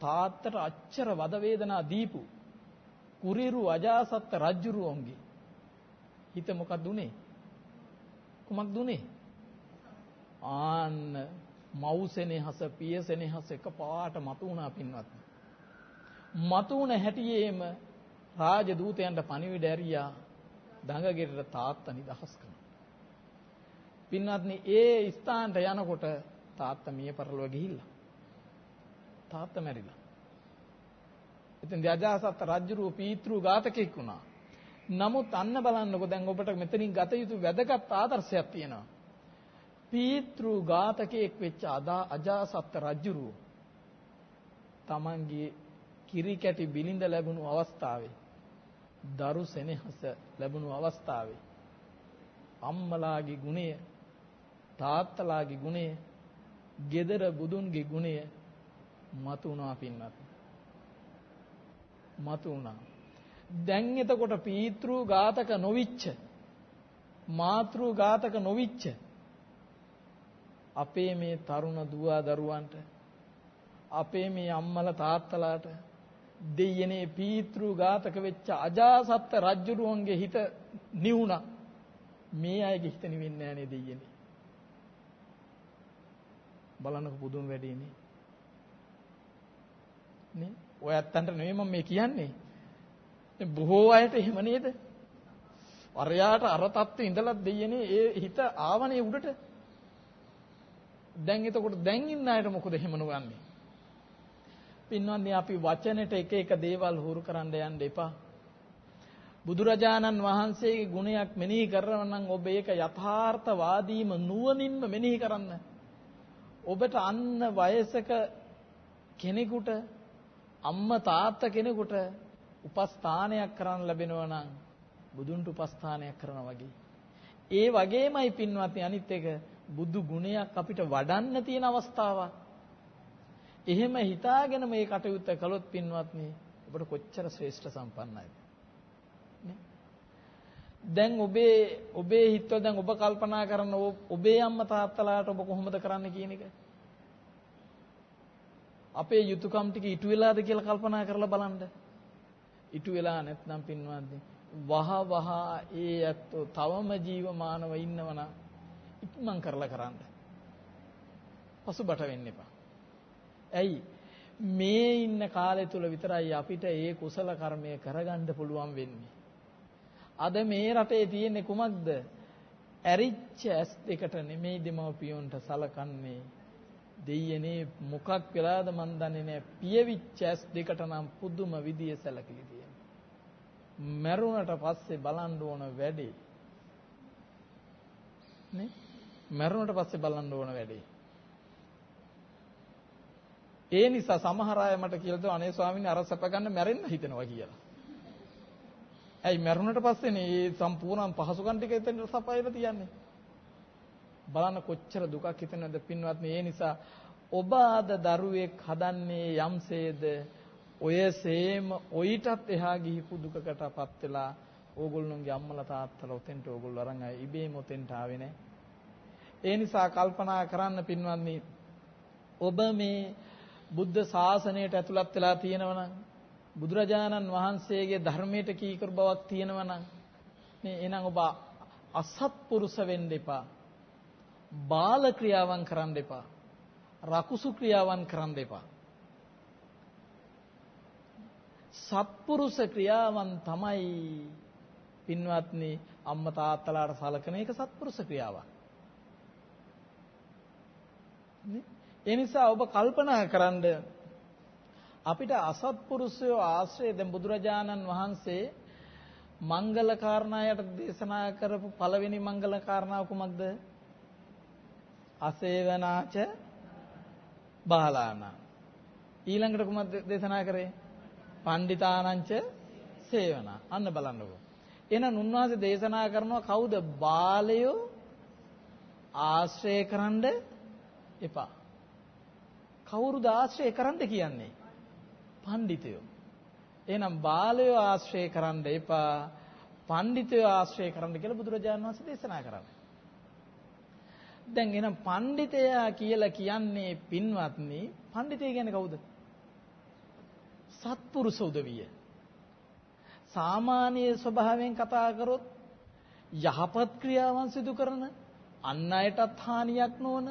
තාත්තට අච්චර වද වේදනා දීපු කුරිරු අජාසත් රජුරුවන්ගේ හිත මොකක්ද උනේ කුමක්ද උනේ ආන්න මව්සෙනෙහස පියසෙනෙහස එකපාරට මතු වුණා පින්වත් මතු වුණ හැටියේම රාජ දූතයන්ට පණිවිඩ ඇරියා දඟගෙරට තාත්තා නිදහස් කරනවා පින්වත්නි ඒ ස්ථානට යනකොට තාත්තා මිය පරලොව ගිහිල්ලා. තාත්තා මැරිලා. ඉතින් දජාසත් රජුරුව පීතෘ ඝාතකෙක් වුණා. නමුත් අන්න බලන්නකෝ දැන් ඔබට මෙතනින් ගත යුතු වැදගත් ආදර්ශයක් තියෙනවා. පීතෘ ඝාතකෙක් වෙච්ච අදා අජාසත් රජුරුව තමන්ගේ කිරි කැටි බිලිඳ ලැබුණු අවස්ථාවේ දරු සෙනෙහස ලැබුණු අවස්ථාවේ අම්මලාගේ ගුණය තාත්තලාගේ ගුණය, gedara බුදුන්ගේ ගුණය මතු වුණා පින්වත්. මතු වුණා. දැන් එතකොට පීතෘ ඝාතක නොවිච්ච මාතෘ ඝාතක නොවිච්ච අපේ මේ තරුණ දුව දරුවන්ට අපේ මේ අම්මලා තාත්තලාට දෙයනේ පීතෘ ඝාතක වෙච්ච අජාසත් රජුරුවන්ගේ හිත නිවුණා මේ අයගේ හිත නිවෙන්නේ නැහැ නේ දෙයනේ බලන්නකො පුදුම වැඩිනේ. නේ? ඔය ඇත්තන්ට නෙමෙයි මම මේ කියන්නේ. දැන් බොහෝ අයට එහෙම නේද? අරයාට අර තත්ත්වෙ ඉඳලා දෙයනේ ඒ හිත ආවනේ උඩට. දැන් එතකොට දැන් ඉන්න අයට මොකද එහෙම නොවන්නේ? පින්වත්නි අපි වචනෙට එක එක දේවල් හුරු කරන්න යන්න එපා. බුදුරජාණන් වහන්සේගේ ගුණයක් මෙනෙහි කරනවා නම් ඔබ ඒක යථාර්ථවාදීම නුවණින්ම මෙනෙහි කරන්න. ඔබට අන්න වයසක කෙනෙකුට අම්මා තාත්තා කෙනෙකුට උපස්ථානයක් කරන්න ලැබෙනවා නම් බුදුන්ට උපස්ථානයක් කරනවා වගේ. ඒ වගේමයි පින්වත්නි අනිත් එක බුදු ගුණයක් අපිට වඩන්න තියෙන අවස්ථාවක්. එහෙම හිතාගෙන මේ කටයුත්ත කළොත් පින්වත්නි ඔබට කොච්චර ශ්‍රේෂ්ඨ සම්පන්නයිද? දැන් ඔබේ ඔබේ හිතවල දැන් ඔබ කල්පනා කරන ඔබේ අම්මා තාත්තලාට ඔබ කොහොමද කරන්න කියන එක අපේ යුතුයකම් ටික ඉටු වෙලාද කියලා කල්පනා කරලා බලන්න. ඉටු වෙලා නැත්නම් පින්වත්නි වහ වහ ඒ ඇත්තෝ තවම ජීවමානව ඉන්නවනම් ඉක්මන් කරලා කරන්න. පසුබට වෙන්න එපා. ඇයි මේ ඉන්න කාලය තුල විතරයි අපිට ඒ කුසල කර්මය කරගන්න පුළුවන් වෙන්නේ. අද මේ රටේ තියෙන්නේ කුමක්ද? ඇරිච්ච ඇස් දෙකට නෙමෙයි දෙමව්පියොන්ට සලකන්නේ දෙයියනේ මොකක් වෙලාද මන් දන්නේ නැහැ. පියවිච්ච ඇස් දෙකට නම් පුදුම විදිය සැලකිලි තියෙනවා. මැරුණට පස්සේ බලන්න ඕන වැඩේ. නේ? මැරුණට පස්සේ බලන්න ඕන වැඩේ. ඒ නිසා සමහර අය මට කියලා දෙනවා අනේ ස්වාමීන් අර සැප ගන්න මැරෙන්න හිතෙනවා කියලා. ඇයි මැරුණට පස්සේනේ මේ සම්පූර්ණ පහසුකම් ටික එතන සපයලා තියන්නේ. බලන්න කොච්චර දුකක් හිතෙනවද පින්වත්නි ඒ නිසා ඔබ අද දරුවෙක් හදන්නේ යම්සේද ඔය සේම ඔయితත් එහා ගිහිපු දුකකටපත් වෙලා ඕගොල්ලෝගේ අම්මලා තාත්තලා ඔතෙන්ට ඕගොල්ලෝ අරන් ආවේ ඉබේම ඔතෙන්ට ආවේ නැහැ. ඒ නිසා කල්පනා කරන්න පින්වත්නි ඔබ මේ බුද්ධ ශාසනයට ඇතුළත් වෙලා තියෙනවනම් බුදුරජාණන් වහන්සේගේ ධර්මයට කීකරු බවක් තියෙනවනම් මේ එහෙනම් ඔබ අසත්පුරුෂ වෙන්න එපා. බාල ක්‍රියාවන් කරන්න එපා. රකුසු ක්‍රියාවන් කරන්න එපා. සත්පුරුෂ ක්‍රියාවන් තමයි පින්වත්නි අම්මා තාත්තලාට සලකන එක සත්පුරුෂ ක්‍රියාවක්. ඒ නිසා ඔබ කල්පනා කරන්න අපිට අසත්පුරුෂයෝ ආශ්‍රය දැන් බුදුරජාණන් වහන්සේ මංගල කාරණායට දේශනා කරපු පළවෙනි මංගල කාරණාව කුමක්ද? අසේවනාච බාලාන. ඊළඟට කුමක්ද දේශනා කරේ? පණ්ඩිතානංච සේවනා. අන්න බලන්නකෝ. එහෙනම් උන්වහන්සේ දේශනා කරනවා කවුද? බාලයෝ ආශ්‍රය කරන්න එපා. කවුරුද ආශ්‍රය කරන්න කියන්නේ? පඬිතයෝ. එහෙනම් බාලයෝ ආශ්‍රය කරන්න එපා. පඬිතයෝ ආශ්‍රය කරන්න කියලා බුදුරජාණන් වහන්සේ දේශනා කරන්නේ. දැන් එහෙනම් පඬිතයා කියලා කියන්නේ පින්වත්නි පඬිතය කියන්නේ කවුද? සත්පුරුෂ උදවිය. සාමාන්‍ය ස්වභාවයෙන් කතා කරොත් යහපත් ක්‍රියාවන් සිදු කරන අන් අයටත් හානියක් නොවන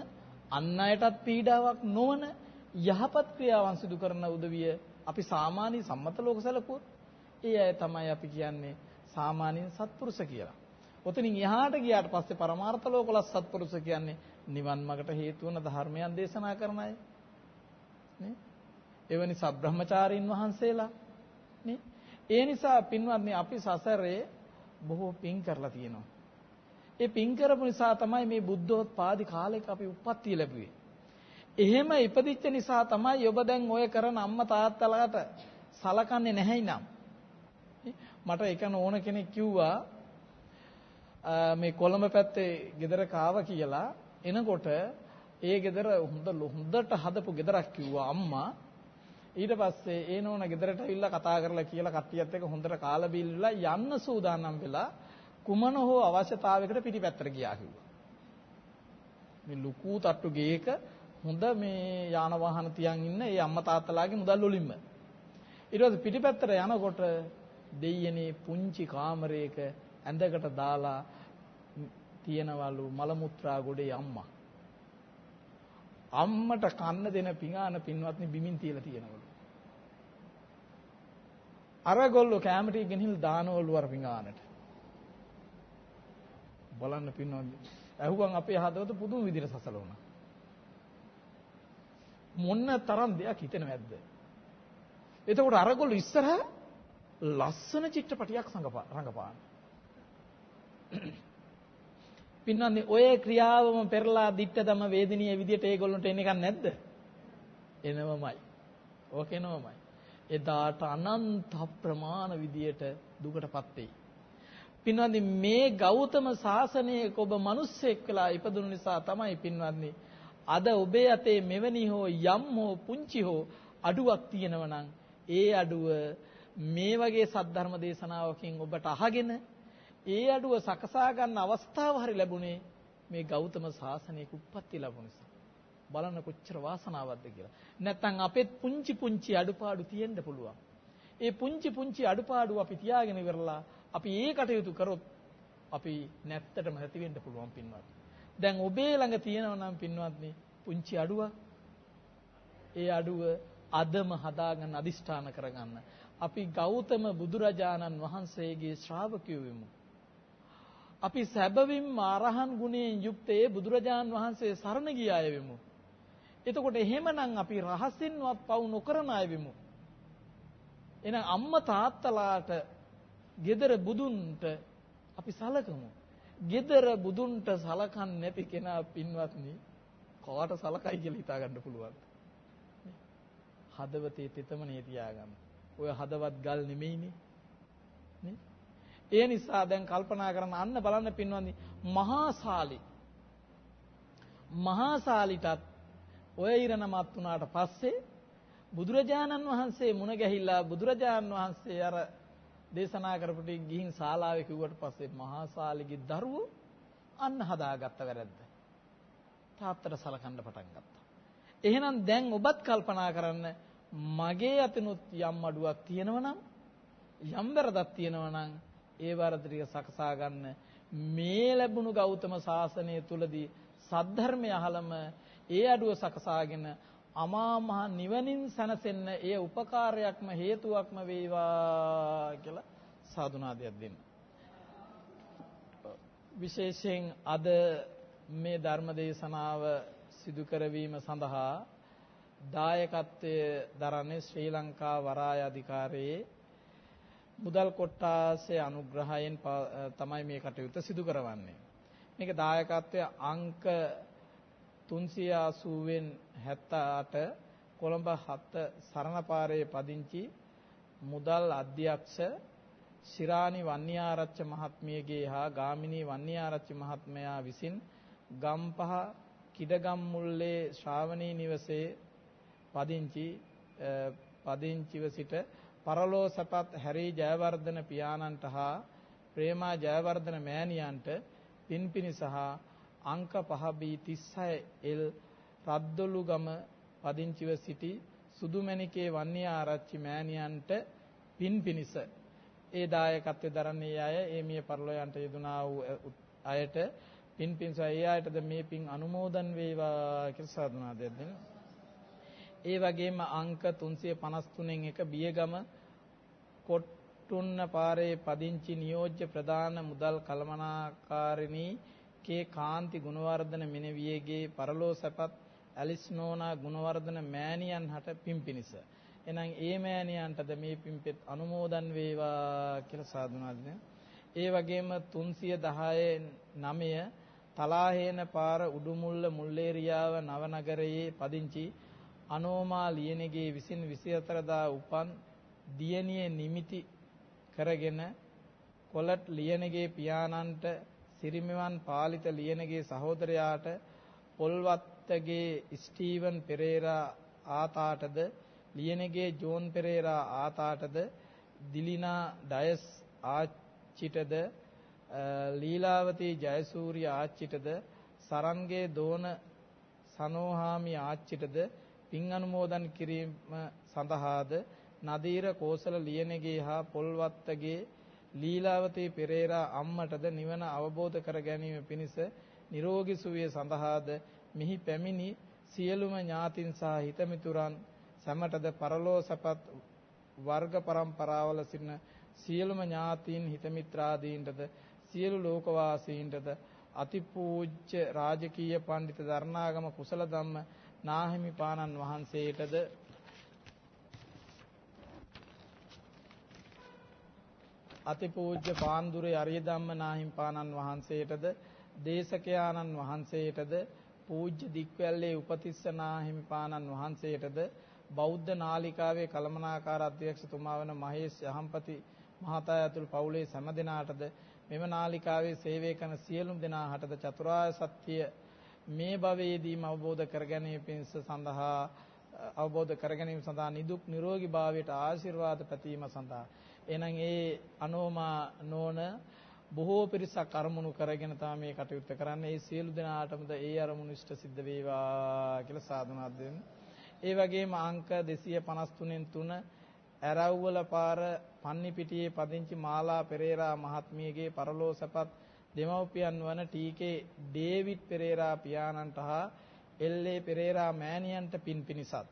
අන් අයටත් පීඩාවක් නොවන යහපත් ක්‍රියාවන් සිදු කරන උදවිය අපි සාමාන්‍ය සම්මත ලෝක සැලකුවොත් ඒ අය තමයි අපි කියන්නේ සාමාන්‍ය සත්පුරුෂ කියලා. ඔතනින් එහාට ගියාට පස්සේ පරමාර්ථ ලෝකවල සත්පුරුෂ කියන්නේ නිවන් මාර්ගට හේතු වන ධර්මයන් දේශනා කරන අය. නේ? එවැනි සබ්‍රහ්මචාරීන් වහන්සේලා නේ? ඒ නිසා පින්වත්නි අපි සසරේ බොහෝ පින් කරලා තියෙනවා. ඒ පින් කරපු නිසා තමයි මේ බුද්ධෝත්පාදි කාලෙක අපි උප්පත්තිය ලැබුවේ. එහෙම ඉපදිච්ච නිසා තමයි ඔබ දැන් ඔය කරන අම්මා තාත්තලාට සලකන්නේ නැහැ නම්. මට එක නෝන කෙනෙක් කිව්වා මේ කොළඹ පැත්තේ ගෙදර කාව කියලා එනකොට ඒ ගෙදර හොඳ හොඳට හදපු ගෙදරක් කිව්වා අම්මා ඊට පස්සේ ඒ නෝන ගෙදරට ඇවිල්ලා කතා කරලා කියලා කට්ටියත් එක්ක හොඳට කාලා බීලා යන්න සූදානම් වෙලා කුමන හෝ අවශ්‍යතාවයකට පිටිපැත්තට ගියා කිව්වා. මේ ලুকু තට්ටු ගේක හොඳ මේ යාන වාහන තියන් ඉන්න ඒ අම්මා තාත්තලාගේ මුදල් වලින්ම. ඊට පස්සේ පිටිපැත්තට යනකොට දෙයියනේ පුංචි කාමරයක ඇඳකට දාලා තියනවලු මල මුත්‍රා ගොඩේ අම්මා. අම්මට කන්න දෙන පිඟාන පින්වත්නි බිමින් තියලා තියෙනවලු. අරගොල්ලෝ කැමරේ ගෙනහිල් දානවලු අර පිඟානට. බලන්න පින්වත්නි. ඇහුවන් අපේ හදවත පුදුම විදිහට සසලුණා. මොන්න තරම් දෙයක් හිතෙනවද? එතකොට අරගොල්ලෝ ඉස්සරහ ලස්සන චිත්‍රපටියක් රඟපාන. පින්නන්නේ ඔය ක්‍රියාවම පෙරලා දිට්ට තම වේදිනිය විදියට ඒගොල්ලන්ට එන එකක් නැද්ද? එනවමයි. ඕකේනවමයි. එදාට අනන්ත ප්‍රමාණ විදියට දුකටපත් වෙයි. පින්වත්නි මේ ගෞතම සාසනයක ඔබ මිනිස්සෙක් වෙලා ඉපදුණු නිසා තමයි පින්වත්නි අද ඔබේ අතේ මෙවැනි හෝ යම් හෝ පුංචි හෝ අඩුවක් තියෙනවා නම් ඒ අඩුව මේ වගේ සද්ධර්ම දේශනාවකින් ඔබට අහගෙන ඒ අඩුව සකසා ගන්න අවස්ථාව හරි ලැබුණේ මේ ගෞතම සාසනයක උප්පත්ති ලැබුණ නිසා. බලන්න කොච්චර වාසනාවක්ද කියලා. නැත්තම් අපෙත් පුංචි පුංචි අඩුපාඩු තියෙන්න පුළුවන්. ඒ පුංචි පුංචි අඩුපාඩු අපි තියාගෙන ඉවරලා අපි ඒ කටයුතු කරොත් අපි නැත්තටම ඇති වෙන්න පුළුවන් පින්වත්. දැන් ඔබේ ළඟ තියෙනවා නම් පින්වත්නි පුංචි අඩුවක්. ඒ අඩුව අදම හදාගන්න අදිෂ්ඨාන කරගන්න. අපි ගෞතම බුදුරජාණන් වහන්සේගේ ශ්‍රාවකයෝ වෙමු. අපි සැබවින්ම අරහන් ගුණයෙන් යුක්ත ඒ බුදුරජාණන් වහන්සේ සරණ ගිය අය වෙමු. එතකොට එහෙමනම් අපි රහසින්වත් පවු නොකරන අය වෙමු. එහෙනම් අම්මා තාත්තලාට gedara බුදුන්ට අපි සලකමු. gedara බුදුන්ට සලකන්නේ නැති කෙනා පින්වත්නි කාට සලකයි කියලා හිතා ගන්න පුළුවන්. හදවතේ තෙතමනේ තියාගන්න. ඔය හදවත් ගල් නෙමෙයිනේ. නේ? ඒ නිසා දැන් කල්පනා කරන අන්න බලන්න පින්වත්නි මහා සාලි මහා සාලිටත් ඔය ඉරණමත් වුණාට පස්සේ බුදුරජාණන් වහන්සේ මුණ ගැහිලා බුදුරජාණන් වහන්සේ අර දේශනා කරපු ටික ගිහින් ශාලාවේ කිව්වට පස්සේ මහා ශාලිගේ දරුවෝ අන්න හදාගත්ත වැරද්ද. තාත්තට සලකන්න පටන් ගත්තා. එහෙනම් දැන් ඔබත් කල්පනා කරන්න මගේ අතිනුත් යම් අඩුවක් තියෙනවනම් යම් වැරදක් තියෙනවනම් ඒ වරද ටික සකසා ගන්න මේ ලැබුණු ගෞතම සාසනය තුලදී සද්ධර්මය අහලම ඒ අඩුව සකසාගෙන අමා මහ නිවනින් සැනසෙන්න එය උපකාරයක්ම හේතුවක්ම වේවා කියලා සාදුනාදයක් දෙන්න. විශේෂයෙන් අද මේ ධර්ම දේශනාව සිදු කරවීම සඳහා දායකත්වයේ දරන්නේ ශ්‍රී ලංකා වරාය අධිකාරියේ මුදල් කොට්ටාසේ අනුග්‍රහයෙන් තමයි මේ කටයුත්ත සිදු කරවන්නේ. මේක දායකත්වයේ අංක 380න් 78 කොළඹ 7 සරණපාරේ පදිංචි මුදල් අධ්‍යක්ෂ ශිරානි වන්නිආරච්චි මහත්මියගේ හා ගාමිණී වන්නිආරච්චි මහත්මයා විසින් ගම්පහ කිඩගම් මුල්ලේ ශ්‍රාවණී නිවසේ පදිංචි පදිංචිව සිට පරලෝ සපත් හැරී ජයවර්ධන පියාණන්ට හා ප්‍රේමා ජයවර්ධන මෑණියන්ට පින්පිනි සහ අංක 5B36 L රද්දොළුගම පදිංචිව සිටි සුදුමැණිකේ වන්නිය ආරච්චි මෑණියන්ට පින්පිනිස ඒ දායකත්වයේ දරන්නේ අය ඒ මිය පරලෝයන්ට යෙදුනා වූ අයට පින්පින්ස ඒ අයටද මේ පින් අනුමෝදන් වේවා කියලා සාදුනාදයක් දෙනවා. ඒ වගේම අංක 353න් එක බියගම කොට්ටුන්න පාරේ පදිංචි නියෝජ්‍ය ප්‍රධාන මුදල් කළමනාකාරිණී කේ කාන්ති ගුණවර්ධන මිනවියේගේ පරලෝ සැපත් ඇලිස් නෝනා ගුණවර්ධන මෑණියන් හට පිම්පිනිස. එහෙනම් ඒ මෑණියන්ටද මේ පිම්පෙත් අනුමෝදන් වේවා කියලා සාදුනාද ඒ වගේම 310 9 තලාහේන පාර උඩුමුල්ල මුල්ලේරියාව නවනගරයේ පදිංචි අනෝමා ලියනගේ විසින් 24 දා උපන් දියණිය නිමිති කරගෙන කොලට් ලියනගේ පියාණන්ට සිරිමෙවන් පාලිත ලියනගේ සහෝදරයාට පොල්වත්තගේ ස්ටීවන් පෙරේරා ආතාටද ලියනගේ ජෝන් පෙරේරා ආතාටද දිලිනා ඩයස් ආච්චිටද ලීලාවතී ජයසූරිය ආච්චිටද සරන්ගේ දෝන සනෝහාමි ආච්චිටද පින් අනුමෝදන් කිරීම සඳහාද නදීර කෝසල ලියනගේ හා පොල්වත්තගේ ලීලාවතී පෙරේරා අම්මටද නිවන අවබෝධ කර ගැනීම පිණිස නිරෝගී සුවය සඳහාද මිහි පැමිණි සියලුම ඥාතින් සහ හිතමිතුරන් සැමටද පරලෝ සපත් වර්ග પરම්පරාවල සිටින සියලුම ඥාතීන් හිතමිත්‍රාදීන්ටද සියලු ලෝකවාසීන්ටද අතිපූජ්‍ය රාජකීය පඬිත දරණාගම කුසල ධම්ම නාහිමි පානන් වහන්සේටද අතිපූජ්‍ය පාන්දුරේ අරිය ධම්ම නාහිම්පාණන් වහන්සේටද දේශකයාණන් වහන්සේටද පූජ්‍ය දික්වැල්ලේ උපතිස්ස නාහිමිපාණන් වහන්සේටද බෞද්ධ නාලිකාවේ කළමනාකාර අධ්‍යක්ෂතුමා වන මහේෂ් යහම්පති මහතා ඇතුළු පවුලේ සෑම දෙනාටද මෙම නාලිකාවේ සේවය කරන සියලුම දෙනා හටද චතුරාර්ය සත්‍ය මේ භවයේදීම අවබෝධ කරගැනීම පිණිස සඳහා අවබෝධ කරගැනීම සඳහා නිදුක් නිරෝගී භාවයට ආශිර්වාද පැතීම සඳහා එහෙනම් ඒ අනෝමා නෝන බොහෝ පිරිසක් අරමුණු කරගෙන තමයි මේ කටයුත්ත කරන්නේ. ඒ සියලු දෙනාටමද ඒ අරමුණු ඉෂ්ට සිද්ධ වේවා කියලා සාදුනාත් දෙන්න. ඒ වගේම අංක 253න් 3 ඇරව්වල පාර පන්නිපිටියේ පදිංචි මාලා පෙරේරා මහත්මියගේ පරලෝසපත් දෙමව්පියන් වන ටීකේ ඩේවිඩ් පෙරේරා පියාණන්ට හා එල්.ඒ. පෙරේරා මෑණියන්ට පින් පිනිසත්.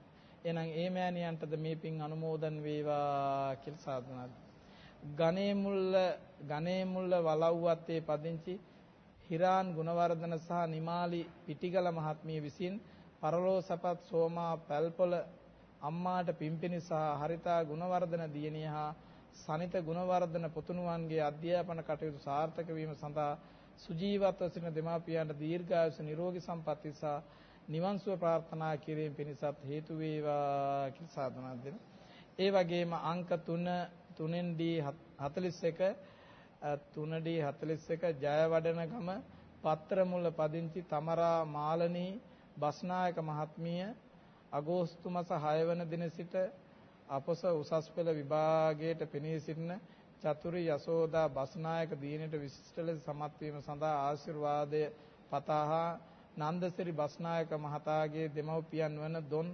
එහෙනම් ඒ මෑණියන්ටද මේ පින් අනුමෝදන් වේවා කියලා සාදුනාත් ගණේ මුල්ල ගණේ මුල්ල වලව්වත්තේ පදිංචි හිරාන් ගුණවර්ධන සහ නිමාලි පිටිගල මහත්මිය විසින් පරලෝ සපත් සෝමා පැල්පොල අම්මාට පිම්පිනි සහ හරිතා ගුණවර්ධන දියණිය හා සනිත ගුණවර්ධන පුතුණුවන්ගේ අධ්‍යාපන කටයුතු සාර්ථක වීම සඳහා සුජීවත්ව සිටින දෙමාපියන්ට දීර්ඝායුෂ නිරෝගී සම්පන්නිය සහ නිවන් සුව ප්‍රාර්ථනා කිරීම පිණිසත් හේතු වේවා කියලා සාදුනා දෙන්න. ඒ වගේම අංක 3 3න් D 41 3D 41 ජයවඩනගම පත්‍රමුල පදිංචි තමරා මාලනී බස්නායක මහත්මිය අගෝස්තු මාස 6 වන දින සිට අපොස උසස් පෙළ විභාගයට පෙනී සිටින චතුරි යසෝදා බස්නායක දිනේට විශිෂ්ට ලෙස සමත් වීම සඳහා ආශිර්වාදය පතහා නන්දසිරි බස්නායක මහතාගේ දෙමව්පියන් වන දොන්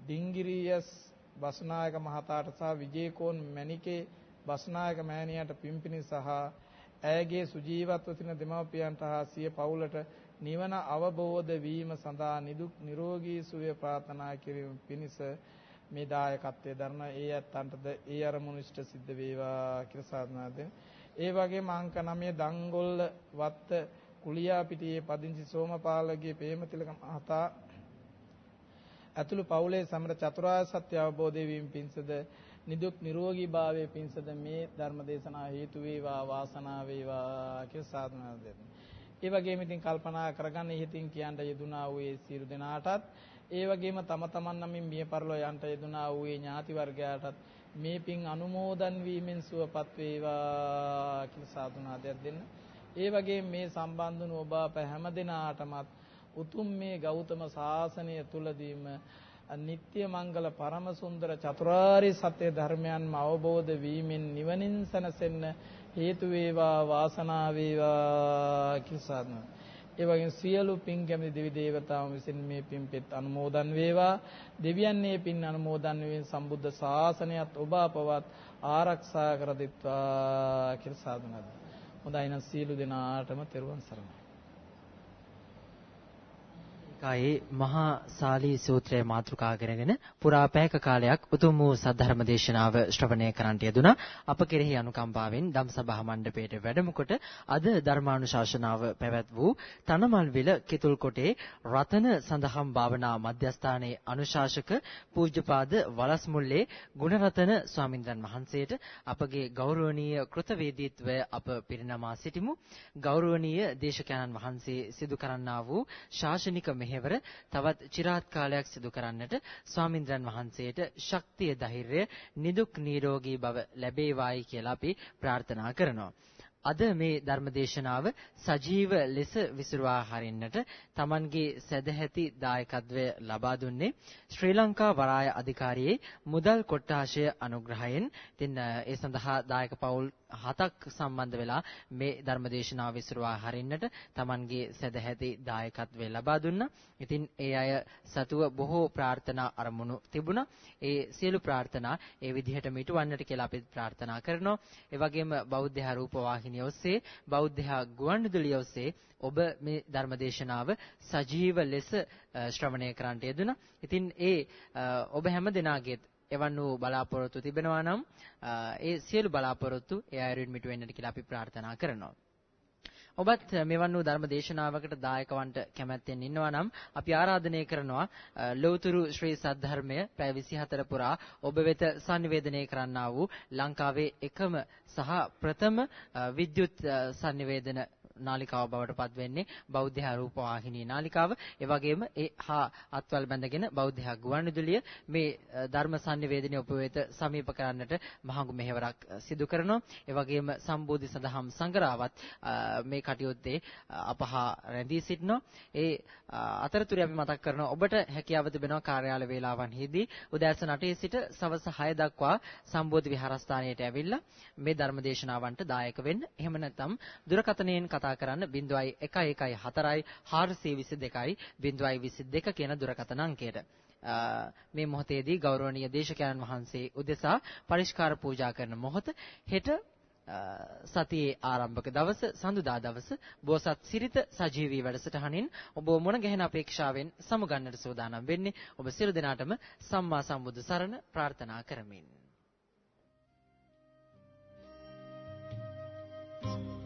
ඩිංගිරියස් බස්නායක මහතාට සහ විජේකෝන් මැණිකේ බස්නායක මෑණියන්ට පිම්පිනි සහ ඇයගේ සුජීවත්ව සිටින දෙමව්පියන්ට හා සිය පවුලට නිවන අවබෝධ වීම සඳහා නිදුක් නිරෝගී සුවය ප්‍රාර්ථනා කිරීම පිණිස මේ දායකත්වයේ දරන ඒ ඇත්තන්ටද ඒ අරමුණු ඉෂ්ට සිද්ධ වේවා කියලා සාධනා දෙන්න. ඒ වගේම අංක 9 දංගොල්ල වත්ත කුලියාපිටියේ පදිංචි සෝමපාලගේ ප්‍රේමතිලක මහතා ඇතුළු පවුලේ සමර චතුරාර්ය සත්‍ය අවබෝධ වීම පිණිසද නිදුක් නිරෝගී භාවයේ පිණිසද මේ ධර්ම දේශනා හේතු වේවා වාසනාව වේවා කියලා සාධනා දෙන්න. ඒ වගේම ඉතින් කල්පනා කරගන්න ඉහිතින් කියන්න යෙදුනා වූ ඒ සියලු දෙනාටත් ඒ වගේම තම තමන් නමින් මිය පරලෝ යන්ට යෙදුනා වූ ඒ ඥාති වර්ගයාටත් මේ පින් අනුමෝදන් වීමෙන් සුවපත් වේවා කියලා සාදුනාදයක් දෙන්න. ඒ වගේම මේ සම්බන්ධ වුණු ඔබ අප හැම දිනාටමත් උතුම් මේ ගෞතම සාසනය තුලදීම නিত্য මංගල පරම සුන්දර චතුරාර්ය සත්‍ය ධර්මයන්ම අවබෝධ වීමෙන් නිවනින් සැනසෙන්න හේතු වේවා වාසනාව වේවා කියලා සාදුනා. ඒ වගේම සියලු පින් කැමති දෙවි දේවතාවුන් විසින් මේ පින් පෙත් අනුමෝදන් වේවා. දෙවියන් මේ පින් අනුමෝදන් වෙමින් සම්බුද්ධ ශාසනයත් ඔබ අපවත් ආරක්ෂා කර දෙත්වා කියලා සාදුනා. හොඳයි නම් සියලු දෙනාටම තෙරුවන් සරණයි. කායේ මහා සාලී සූත්‍රය මාතෘකා කරගෙන පුරා පැයක කාලයක් උතුම් වූ සද්ධර්ම දේශනාව ශ්‍රවණය කරන්නට යෙදුනා. අප කෙරෙහි අනුකම්පාවෙන් ධම්සභා මණ්ඩපයට වැඩම කොට අද ධර්මානුශාසනාව පැවැත් වූ තනමල්විල කිතුල්කොටේ රතන සඳහම් භාවනා මධ්‍යස්ථානයේ අනුශාසක පූජ්‍යපාද වලස්මුල්ලේ ගුණරතන ස්වාමින්ද්‍රයන් වහන්සේට අපගේ ගෞරවනීය කෘතවේදීත්වය අප පිරිනමා සිටිමු. ගෞරවනීය දේශකයන්න් වහන්සේ සිදු කරන්නා වූ ශාසනික මෙහෙවර තවත් চিරාත් කාලයක් සිදු කරන්නට ස්වාමින්ද්‍රයන් වහන්සේට ශක්තිය ධෛර්යය නිදුක් නිරෝගී බව ලැබේවායි කියලා අපි ප්‍රාර්ථනා කරනවා. අද මේ ධර්මදේශනාව සජීව ලෙස විසුරුවා හරින්නට Tamanගේ සදැහැති දායකත්වය ලබා දුන්නේ ශ්‍රී ලංකා වරාය අධිකාරියේ මුදල් කොට්ටාශය අනුග්‍රහයෙන්. ඉතින් ඒ සඳහා දායක පවුල් හතක් සම්බන්ධ වෙලා මේ ධර්මදේශනාව විසුරුවා හරින්නට Tamanගේ සදැහැති දායකත්වය ලබා දුන්නා. ඉතින් ඒ අය සතුව බොහෝ ප්‍රාර්ථනා අරමුණු තිබුණා. ඒ සියලු ප්‍රාර්ථනා ඒ විදිහට මිටවන්නට කියලා අපි ප්‍රාර්ථනා කරනවා. ඒ වගේම බෞද්ධ රූප වාහිනිය ඔස්සේ බෞද්ධ ගුවන්විදුලිය ඔස්සේ ඔබ මේ ධර්මදේශනාව සජීව ලෙස ශ්‍රවණය කරන්නට යෙදුණා. ඉතින් ඒ ඔබ හැම දිනාගේ එවන් වූ බලාපොරොත්තු තිබෙනවා නම් ඒ සියලු බලාපොරොත්තු ඒ අයුරින් මිට වෙන්නට කියලා අපි ප්‍රාර්ථනා කරනවා. ඔබත් මෙවන් වූ ධර්ම දේශනාවකට දායකවන්ට කැමැත්තෙන් ඉන්නවා නම් අපි ආරාධනය කරනවා ලෞතුරු ශ්‍රී සද්ධර්මය පැය 24 පුරා ඔබ වෙත sannivedanaya කරන්නා වූ ලංකාවේ එකම සහ ප්‍රථම විද්‍යුත් sannivedana නාලිකාව බවට පත් වෙන්නේ බෞද්ධ රූප වාහිනී නාලිකාව. ඒ වගේම ඒ හා අත්වල් බැඳගෙන බෞද්ධ ගුවන්විදුලිය මේ ධර්ම sannivedanaya ඔබ වෙත සමීප කරන්නට මහඟු මෙහෙවරක් සිදු කරනවා. ඒ වගේම සම්බෝධි සදහම් සංගරාවත් මේ කටයුත්තේ අපහා රැඳී සිටිනවා. ඒ අතරතුරේ අපි මතක් කරනවා ඔබට හැකියාව තිබෙනවා කාර්යාල වේලාවන්හිදී උදෑසන 8 සිට සවස් 6 දක්වා සම්බෝධි විහාරස්ථානයට ඇවිල්ලා මේ ධර්ම දේශනාවන්ට දායක වෙන්න. එහෙම නැත්නම් දුරකථනයෙන් කතා කරන්න 0114යි 422යි 022 කියන දුරකථන අංකයට. මේ මොහොතේදී ගෞරවනීය දේශකයන් වහන්සේ උදෙසා පරිස්කාර පූජා කරන මොහොත හෙට සතියේ ආරම්භක දවස සඳුදා දවස බෝසත් සිරිත සජීවී වැඩසටහනින් ඔබ මොන ගැහෙන අපේක්ෂාවෙන් සමුගන්නට සූදානම් වෙන්නේ ඔබ සියලු දෙනාටම සම්මා සම්බුදු සරණ ප්‍රාර්ථනා කරමින් Thank you.